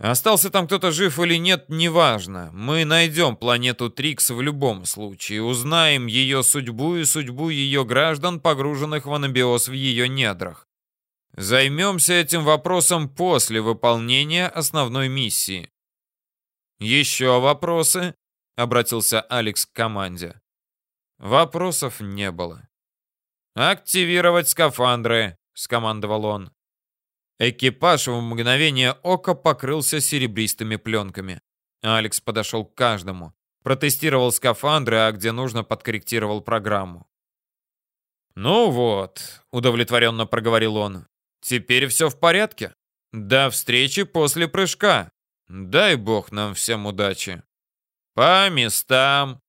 Остался там кто-то жив или нет, неважно. Мы найдем планету Трикс в любом случае, узнаем ее судьбу и судьбу ее граждан, погруженных в анабиоз в ее недрах. Займемся этим вопросом после выполнения основной миссии. Еще вопросы? Обратился Алекс к команде. Вопросов не было. «Активировать скафандры», — скомандовал он. Экипаж в мгновение ока покрылся серебристыми пленками. Алекс подошел к каждому, протестировал скафандры, а где нужно, подкорректировал программу. «Ну вот», — удовлетворенно проговорил он, — «теперь все в порядке. До встречи после прыжка. Дай бог нам всем удачи». «По местам!»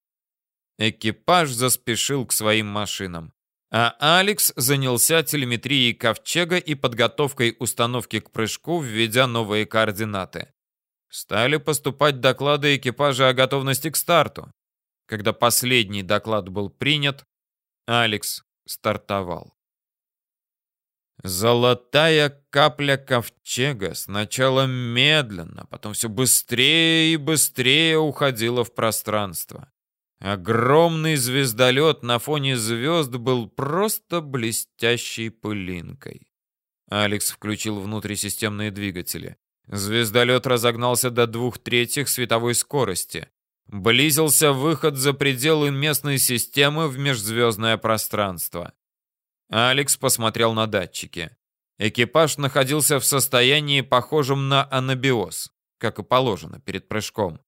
Экипаж заспешил к своим машинам. А Алекс занялся телеметрией ковчега и подготовкой установки к прыжку, введя новые координаты. Стали поступать доклады экипажа о готовности к старту. Когда последний доклад был принят, Алекс стартовал. Золотая капля ковчега сначала медленно, потом все быстрее и быстрее уходила в пространство. Огромный звездолет на фоне звезд был просто блестящей пылинкой. Алекс включил внутрисистемные двигатели. Звездолет разогнался до двух третьих световой скорости. Близился выход за пределы местной системы в межзвездное пространство. Алекс посмотрел на датчики. Экипаж находился в состоянии, похожем на анабиоз, как и положено перед прыжком.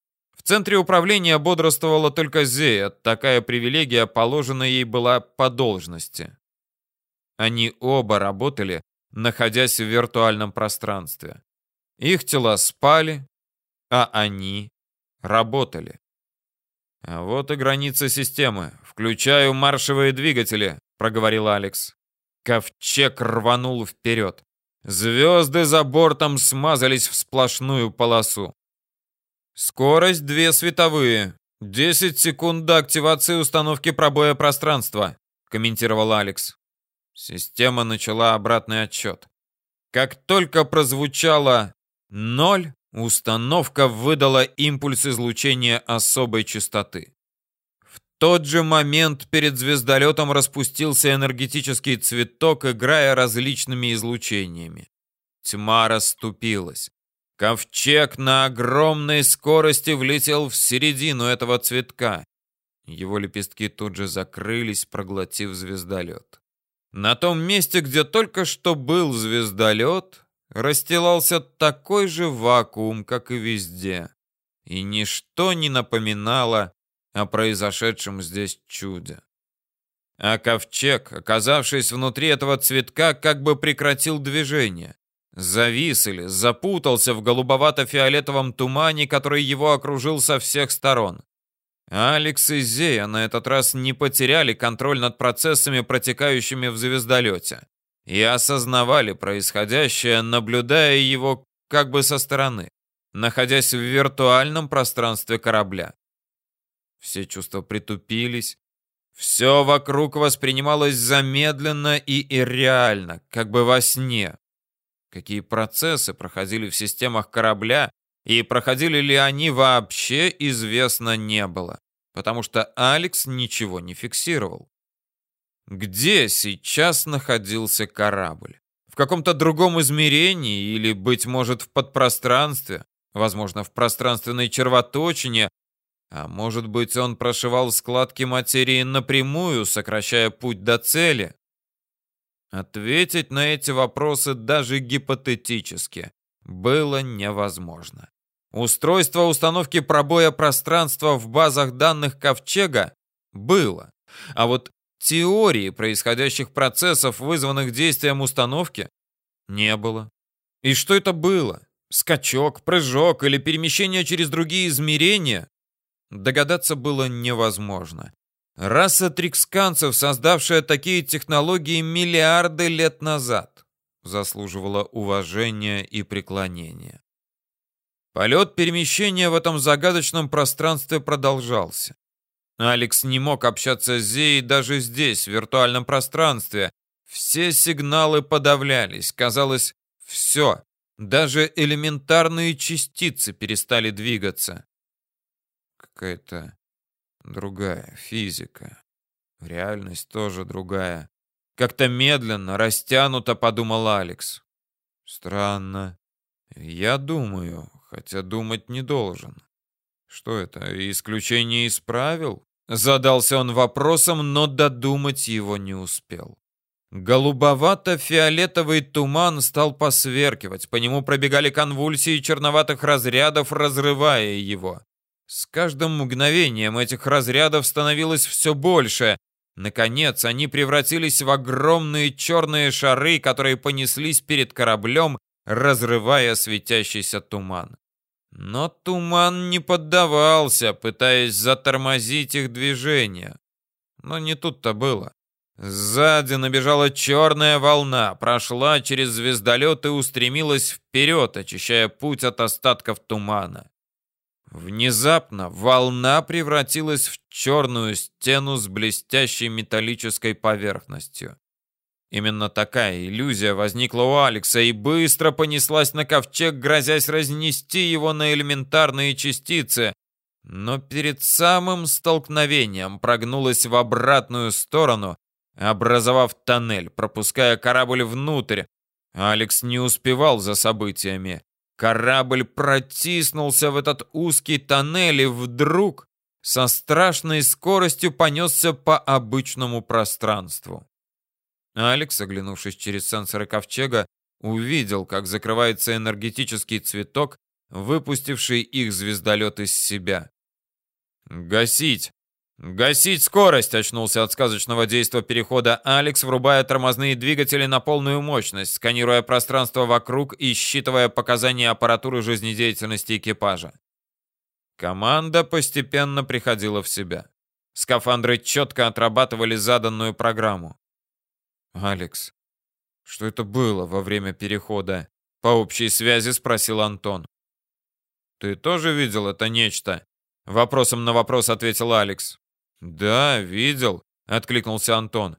В центре управления бодрствовала только Зея, такая привилегия положена ей была по должности. Они оба работали, находясь в виртуальном пространстве. Их тела спали, а они работали. А вот и граница системы. Включаю маршевые двигатели, проговорил Алекс. Ковчег рванул вперед. Звезды за бортом смазались в сплошную полосу. Скорость две световые. 10 секунд до активации установки пробоя пространства, комментировал Алекс. Система начала обратный отчет. Как только прозвучало ноль, установка выдала импульс излучения особой частоты. В тот же момент перед звездолетом распустился энергетический цветок, играя различными излучениями. Тьма расступилась. Ковчег на огромной скорости влетел в середину этого цветка. Его лепестки тут же закрылись, проглотив звездолет. На том месте, где только что был звездолет, расстилался такой же вакуум, как и везде. И ничто не напоминало о произошедшем здесь чуде. А ковчег, оказавшись внутри этого цветка, как бы прекратил движение. Завис или запутался в голубовато-фиолетовом тумане, который его окружил со всех сторон. Алекс и Зея на этот раз не потеряли контроль над процессами, протекающими в звездолете, и осознавали происходящее, наблюдая его как бы со стороны, находясь в виртуальном пространстве корабля. Все чувства притупились, все вокруг воспринималось замедленно и ирреально, как бы во сне. Какие процессы проходили в системах корабля и проходили ли они вообще, известно не было, потому что Алекс ничего не фиксировал. Где сейчас находился корабль? В каком-то другом измерении или, быть может, в подпространстве? Возможно, в пространственной червоточине, а может быть, он прошивал складки материи напрямую, сокращая путь до цели? Ответить на эти вопросы даже гипотетически было невозможно. Устройство установки пробоя пространства в базах данных Ковчега было, а вот теории происходящих процессов, вызванных действием установки, не было. И что это было? Скачок, прыжок или перемещение через другие измерения? Догадаться было невозможно. Раса триксканцев, создавшая такие технологии миллиарды лет назад. заслуживала уважения и преклонения. Полет перемещения в этом загадочном пространстве продолжался. Алекс не мог общаться с Зеей даже здесь, в виртуальном пространстве. Все сигналы подавлялись. Казалось, все, даже элементарные частицы перестали двигаться. Какая-то другая физика. Реальность тоже другая. Как-то медленно, растянуто, подумал Алекс. Странно. Я думаю, хотя думать не должен. Что это, исключение из правил? Задался он вопросом, но додумать его не успел. Голубовато-фиолетовый туман стал посверкивать, по нему пробегали конвульсии черноватых разрядов, разрывая его. С каждым мгновением этих разрядов становилось все больше. Наконец, они превратились в огромные черные шары, которые понеслись перед кораблем, разрывая светящийся туман. Но туман не поддавался, пытаясь затормозить их движение. Но не тут-то было. Сзади набежала черная волна, прошла через звездолет и устремилась вперед, очищая путь от остатков тумана. Внезапно волна превратилась в черную стену с блестящей металлической поверхностью. Именно такая иллюзия возникла у Алекса и быстро понеслась на ковчег, грозясь разнести его на элементарные частицы. Но перед самым столкновением прогнулась в обратную сторону, образовав тоннель, пропуская корабль внутрь. Алекс не успевал за событиями. Корабль протиснулся в этот узкий тоннель и вдруг со страшной скоростью понесся по обычному пространству. Алекс, оглянувшись через сенсоры ковчега, увидел, как закрывается энергетический цветок, выпустивший их звездолет из себя. «Гасить! Гасить скорость!» — очнулся от сказочного действа перехода Алекс, врубая тормозные двигатели на полную мощность, сканируя пространство вокруг и считывая показания аппаратуры жизнедеятельности экипажа. Команда постепенно приходила в себя. Скафандры четко отрабатывали заданную программу. «Алекс, что это было во время перехода?» По общей связи спросил Антон. «Ты тоже видел это нечто?» Вопросом на вопрос ответил Алекс. «Да, видел», — откликнулся Антон.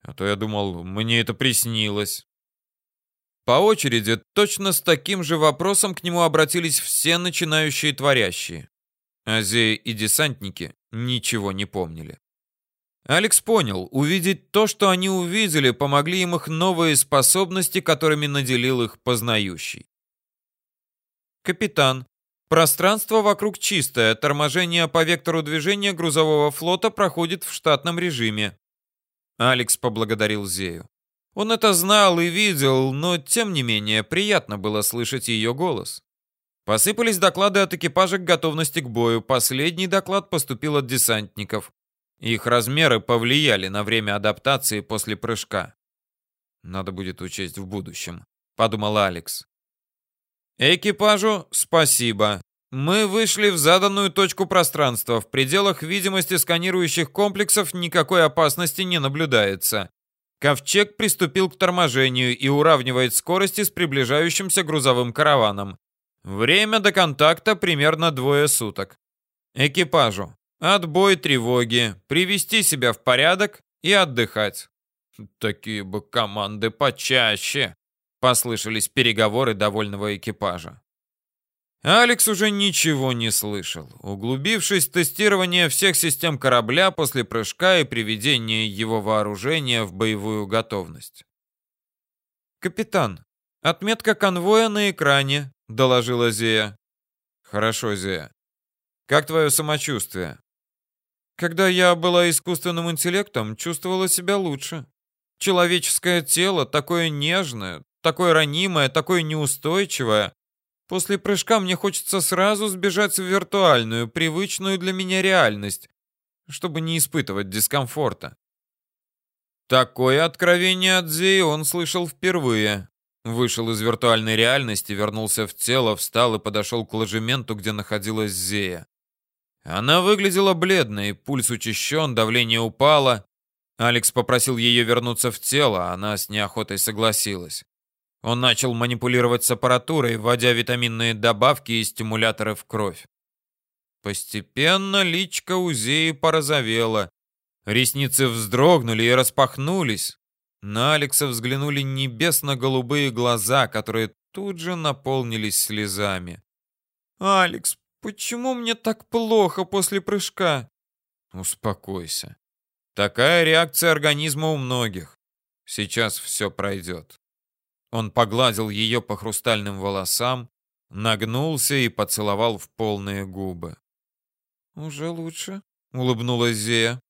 «А то я думал, мне это приснилось». По очереди, точно с таким же вопросом к нему обратились все начинающие творящие. Азеи и десантники ничего не помнили. Алекс понял, увидеть то, что они увидели, помогли им их новые способности, которыми наделил их познающий. Капитан, пространство вокруг чистое, торможение по вектору движения грузового флота проходит в штатном режиме. Алекс поблагодарил Зею. Он это знал и видел, но тем не менее приятно было слышать ее голос. Посыпались доклады от экипажа к готовности к бою. Последний доклад поступил от десантников. Их размеры повлияли на время адаптации после прыжка. Надо будет учесть в будущем, подумал Алекс. Экипажу спасибо. Мы вышли в заданную точку пространства. В пределах видимости сканирующих комплексов никакой опасности не наблюдается. Ковчег приступил к торможению и уравнивает скорости с приближающимся грузовым караваном. Время до контакта примерно двое суток. Экипажу Отбой тревоги, привести себя в порядок и отдыхать. Такие бы команды почаще, послышались переговоры довольного экипажа. Алекс уже ничего не слышал. Углубившись в тестирование всех систем корабля после прыжка и приведения его вооружения в боевую готовность. «Капитан, отметка конвоя на экране», — доложила Зея. «Хорошо, Зея. Как твое самочувствие?» Когда я была искусственным интеллектом, чувствовала себя лучше. Человеческое тело такое нежное, такое ранимое, такое неустойчивое. После прыжка мне хочется сразу сбежать в виртуальную, привычную для меня реальность, чтобы не испытывать дискомфорта. Такое откровение от Зеи он слышал впервые. Вышел из виртуальной реальности, вернулся в тело, встал и подошел к ложементу, где находилась Зея. Она выглядела бледной, пульс учащен, давление упало. Алекс попросил ее вернуться в тело, она с неохотой согласилась. Он начал манипулировать с аппаратурой, вводя витаминные добавки и стимуляторы в кровь. Постепенно личка Узеи порозовела. Ресницы вздрогнули и распахнулись. На Алекса взглянули небесно-голубые глаза, которые тут же наполнились слезами. «Алекс, почему мне так плохо после прыжка?» «Успокойся. Такая реакция организма у многих. Сейчас все пройдет». Он погладил ее по хрустальным волосам, нагнулся и поцеловал в полные губы. «Уже лучше», — улыбнулась Зея.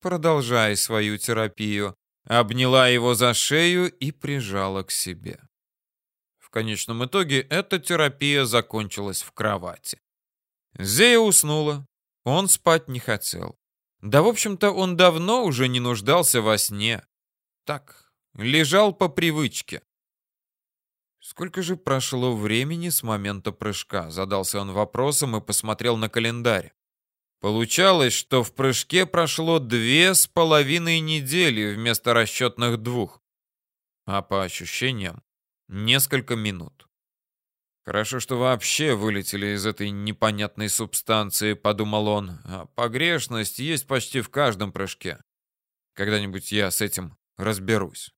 «Продолжай свою терапию». Обняла его за шею и прижала к себе. В конечном итоге эта терапия закончилась в кровати. Зея уснула. Он спать не хотел. Да, в общем-то, он давно уже не нуждался во сне. Так, лежал по привычке. Сколько же прошло времени с момента прыжка? Задался он вопросом и посмотрел на календарь. Получалось, что в прыжке прошло две с половиной недели вместо расчетных двух. А по ощущениям, несколько минут. Хорошо, что вообще вылетели из этой непонятной субстанции, подумал он. А погрешность есть почти в каждом прыжке. Когда-нибудь я с этим разберусь.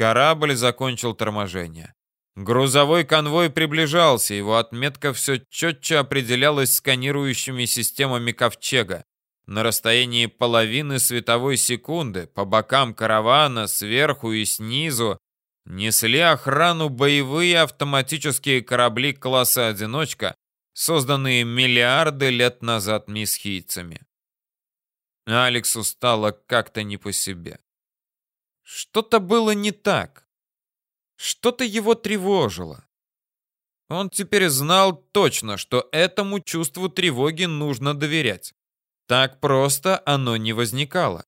Корабль закончил торможение. Грузовой конвой приближался, его отметка все четче определялась сканирующими системами ковчега. На расстоянии половины световой секунды по бокам каравана, сверху и снизу, несли охрану боевые автоматические корабли класса «Одиночка», созданные миллиарды лет назад месхийцами. Алексу стало как-то не по себе. Что-то было не так. Что-то его тревожило. Он теперь знал точно, что этому чувству тревоги нужно доверять. Так просто оно не возникало.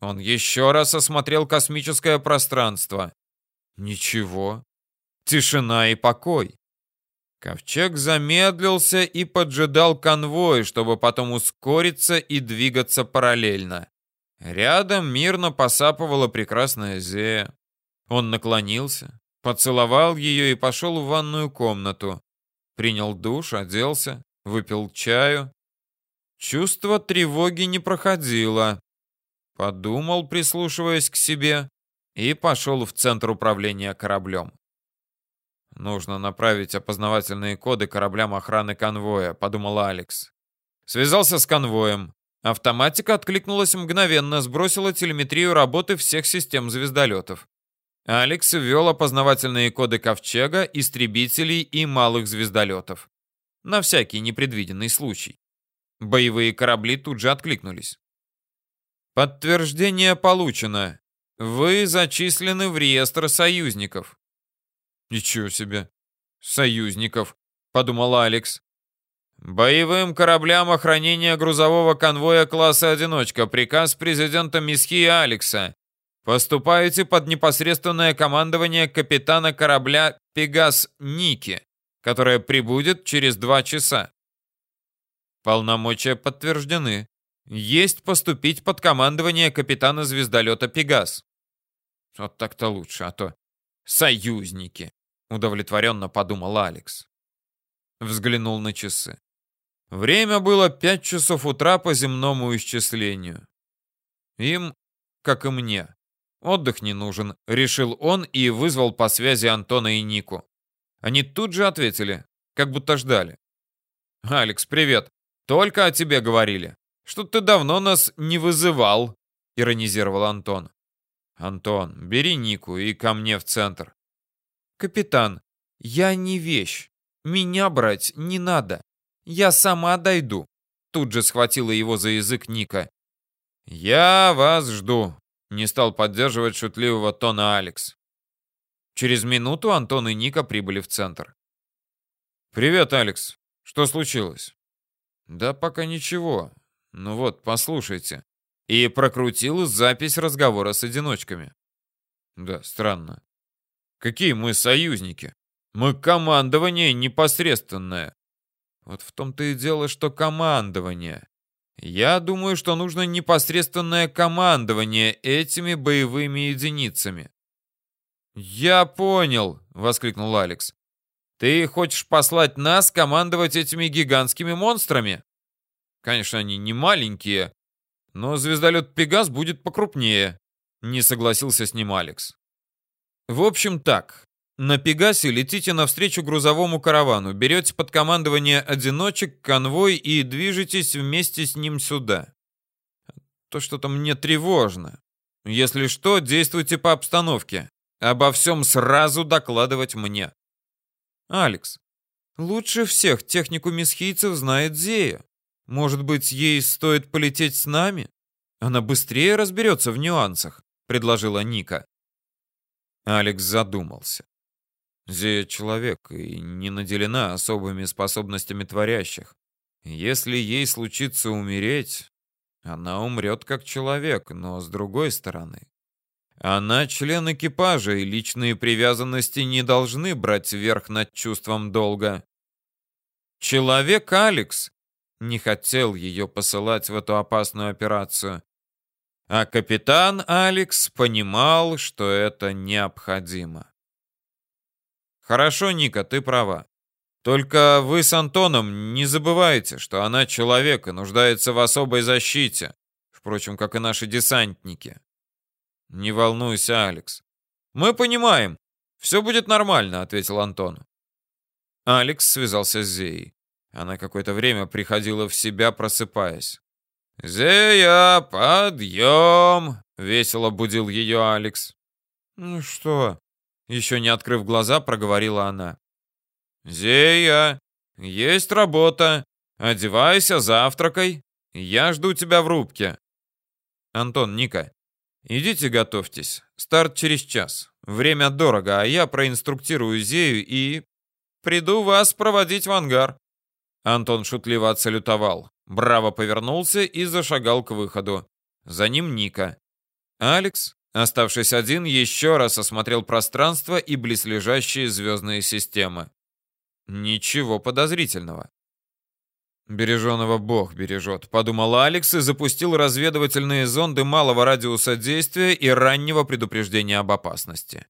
Он еще раз осмотрел космическое пространство. Ничего. Тишина и покой. Ковчег замедлился и поджидал конвой, чтобы потом ускориться и двигаться параллельно. Рядом мирно посапывала прекрасная Зея. Он наклонился, поцеловал ее и пошел в ванную комнату. Принял душ, оделся, выпил чаю. Чувство тревоги не проходило. Подумал, прислушиваясь к себе, и пошел в центр управления кораблем. Нужно направить опознавательные коды кораблям охраны конвоя, подумал Алекс. Связался с конвоем. Автоматика откликнулась мгновенно, сбросила телеметрию работы всех систем звездолетов. Алекс ввел опознавательные коды Ковчега, истребителей и малых звездолетов. На всякий непредвиденный случай. Боевые корабли тут же откликнулись. Подтверждение получено. Вы зачислены в реестр союзников. Ничего себе. Союзников, подумал Алекс. Боевым кораблям охранения грузового конвоя класса «Одиночка» приказ президента Мисхи Алекса Поступаете под непосредственное командование капитана корабля «Пегас Ники», которое прибудет через два часа. Полномочия подтверждены. Есть поступить под командование капитана звездолета «Пегас». Вот так-то лучше, а то союзники, удовлетворенно подумал Алекс. Взглянул на часы. Время было пять часов утра по земному исчислению. Им, как и мне, Отдых не нужен, решил он и вызвал по связи Антона и Нику. Они тут же ответили, как будто ждали. «Алекс, привет. Только о тебе говорили. Что ты давно нас не вызывал», — иронизировал Антон. «Антон, бери Нику и ко мне в центр». «Капитан, я не вещь. Меня брать не надо. Я сама дойду». Тут же схватила его за язык Ника. «Я вас жду», не стал поддерживать шутливого тона Алекс. Через минуту Антон и Ника прибыли в центр. «Привет, Алекс. Что случилось?» «Да пока ничего. Ну вот, послушайте». И прокрутил запись разговора с одиночками. «Да, странно. Какие мы союзники? Мы командование непосредственное». Вот в том-то и дело, что командование. Я думаю, что нужно непосредственное командование этими боевыми единицами. «Я понял!» — воскликнул Алекс. «Ты хочешь послать нас командовать этими гигантскими монстрами?» «Конечно, они не маленькие, но звездолет «Пегас» будет покрупнее», — не согласился с ним Алекс. «В общем так, на «Пегасе» летите навстречу грузовому каравану, берете под командование одиночек, конвой и движетесь вместе с ним сюда. То что-то мне тревожно. Если что, действуйте по обстановке. Обо всем сразу докладывать мне. Алекс, лучше всех технику месхийцев знает Зея. Может быть, ей стоит полететь с нами? Она быстрее разберется в нюансах, предложила Ника. Алекс задумался. Зея человек и не наделена особыми способностями творящих. Если ей случится умереть, она умрет как человек, но с другой стороны, она член экипажа, и личные привязанности не должны брать верх над чувством долга. Человек Алекс не хотел ее посылать в эту опасную операцию. А капитан Алекс понимал, что это необходимо. Хорошо, Ника, ты права. Только вы с Антоном не забывайте, что она человек и нуждается в особой защите. Впрочем, как и наши десантники. «Не волнуйся, Алекс. Мы понимаем. Все будет нормально», — ответил Антон. Алекс связался с Зеей. Она какое-то время приходила в себя, просыпаясь. «Зея, подъем!» — весело будил ее Алекс. «Ну что?» — еще не открыв глаза, проговорила она. «Зея, есть работа. Одевайся, завтракай. Я жду тебя в рубке». «Антон, Ника, Идите готовьтесь. Старт через час. Время дорого, а я проинструктирую Зею и... Приду вас проводить в ангар. Антон шутливо отсалютовал. Браво повернулся и зашагал к выходу. За ним Ника. Алекс, оставшись один, еще раз осмотрел пространство и близлежащие звездные системы. Ничего подозрительного. «Береженого Бог бережет», — подумал Алекс и запустил разведывательные зонды малого радиуса действия и раннего предупреждения об опасности.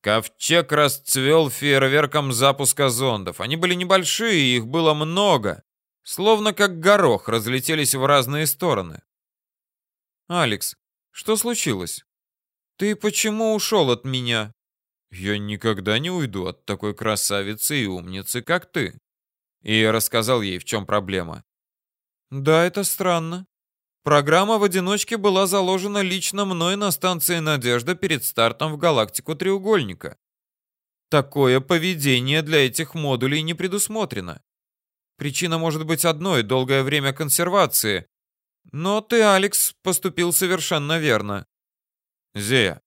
Ковчег расцвел фейерверком запуска зондов. Они были небольшие, их было много. Словно как горох разлетелись в разные стороны. «Алекс, что случилось? Ты почему ушел от меня?» «Я никогда не уйду от такой красавицы и умницы, как ты», и рассказал ей, в чем проблема. «Да, это странно. Программа в одиночке была заложена лично мной на станции «Надежда» перед стартом в галактику треугольника. Такое поведение для этих модулей не предусмотрено. Причина может быть одной — долгое время консервации. Но ты, Алекс, поступил совершенно верно. Зея,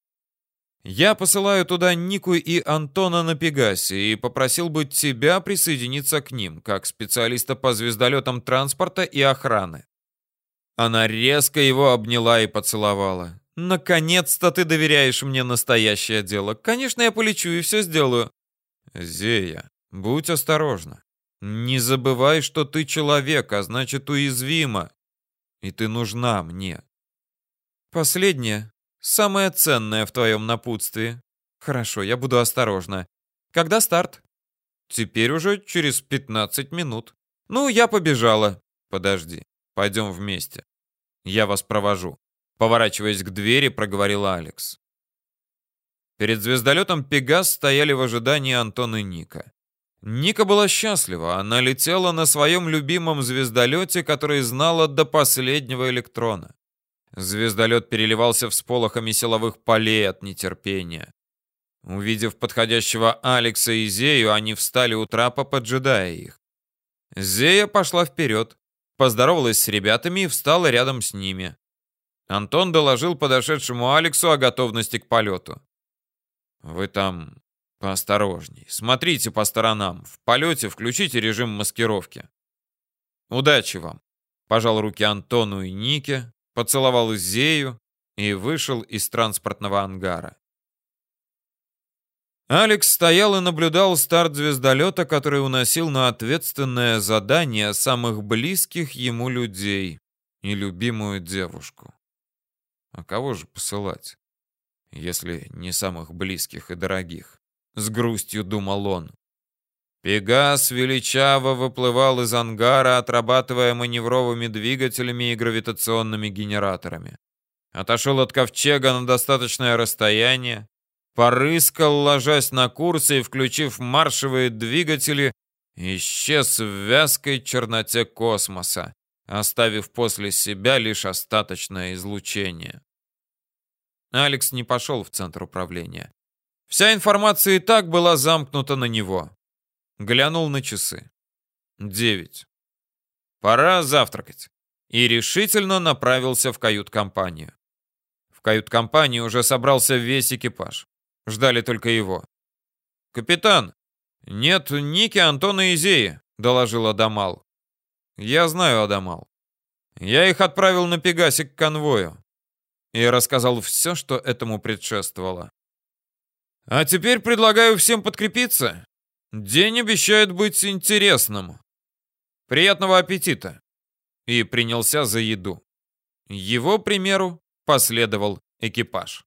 я посылаю туда Нику и Антона на Пегасе и попросил бы тебя присоединиться к ним, как специалиста по звездолетам транспорта и охраны. Она резко его обняла и поцеловала. «Наконец-то ты доверяешь мне настоящее дело. Конечно, я полечу и все сделаю». «Зея, будь осторожна. Не забывай, что ты человек, а значит уязвима. И ты нужна мне». Последнее Самое ценное в твоем напутствии. Хорошо, я буду осторожна. Когда старт? Теперь уже через 15 минут. Ну, я побежала. Подожди, пойдем вместе. Я вас провожу. Поворачиваясь к двери, проговорила Алекс. Перед звездолетом «Пегас» стояли в ожидании Антон и Ника. Ника была счастлива. Она летела на своем любимом звездолете, который знала до последнего электрона. Звездолет переливался всполохами силовых полей от нетерпения. Увидев подходящего Алекса и Зею, они встали у трапа, поджидая их. Зея пошла вперед, поздоровалась с ребятами и встала рядом с ними. Антон доложил подошедшему Алексу о готовности к полету. «Вы там поосторожней. Смотрите по сторонам. В полете включите режим маскировки». «Удачи вам!» — пожал руки Антону и Нике, поцеловал Зею и вышел из транспортного ангара. Алекс стоял и наблюдал старт звездолета, который уносил на ответственное задание самых близких ему людей и любимую девушку. А кого же посылать? если не самых близких и дорогих. С грустью думал он. Пегас величаво выплывал из ангара, отрабатывая маневровыми двигателями и гравитационными генераторами. Отошел от ковчега на достаточное расстояние, порыскал, ложась на курс и, включив маршевые двигатели, исчез в вязкой черноте космоса, оставив после себя лишь остаточное излучение. Алекс не пошел в центр управления. Вся информация и так была замкнута на него. Глянул на часы. Девять. Пора завтракать. И решительно направился в кают-компанию. В кают-компании уже собрался весь экипаж. Ждали только его. «Капитан, нет Ники, Антона и Зеи», — доложил Адамал. «Я знаю Адамал. Я их отправил на Пегасик к конвою». И рассказал все, что этому предшествовало. «А теперь предлагаю всем подкрепиться. День обещает быть интересным. Приятного аппетита!» И принялся за еду. Его примеру последовал экипаж.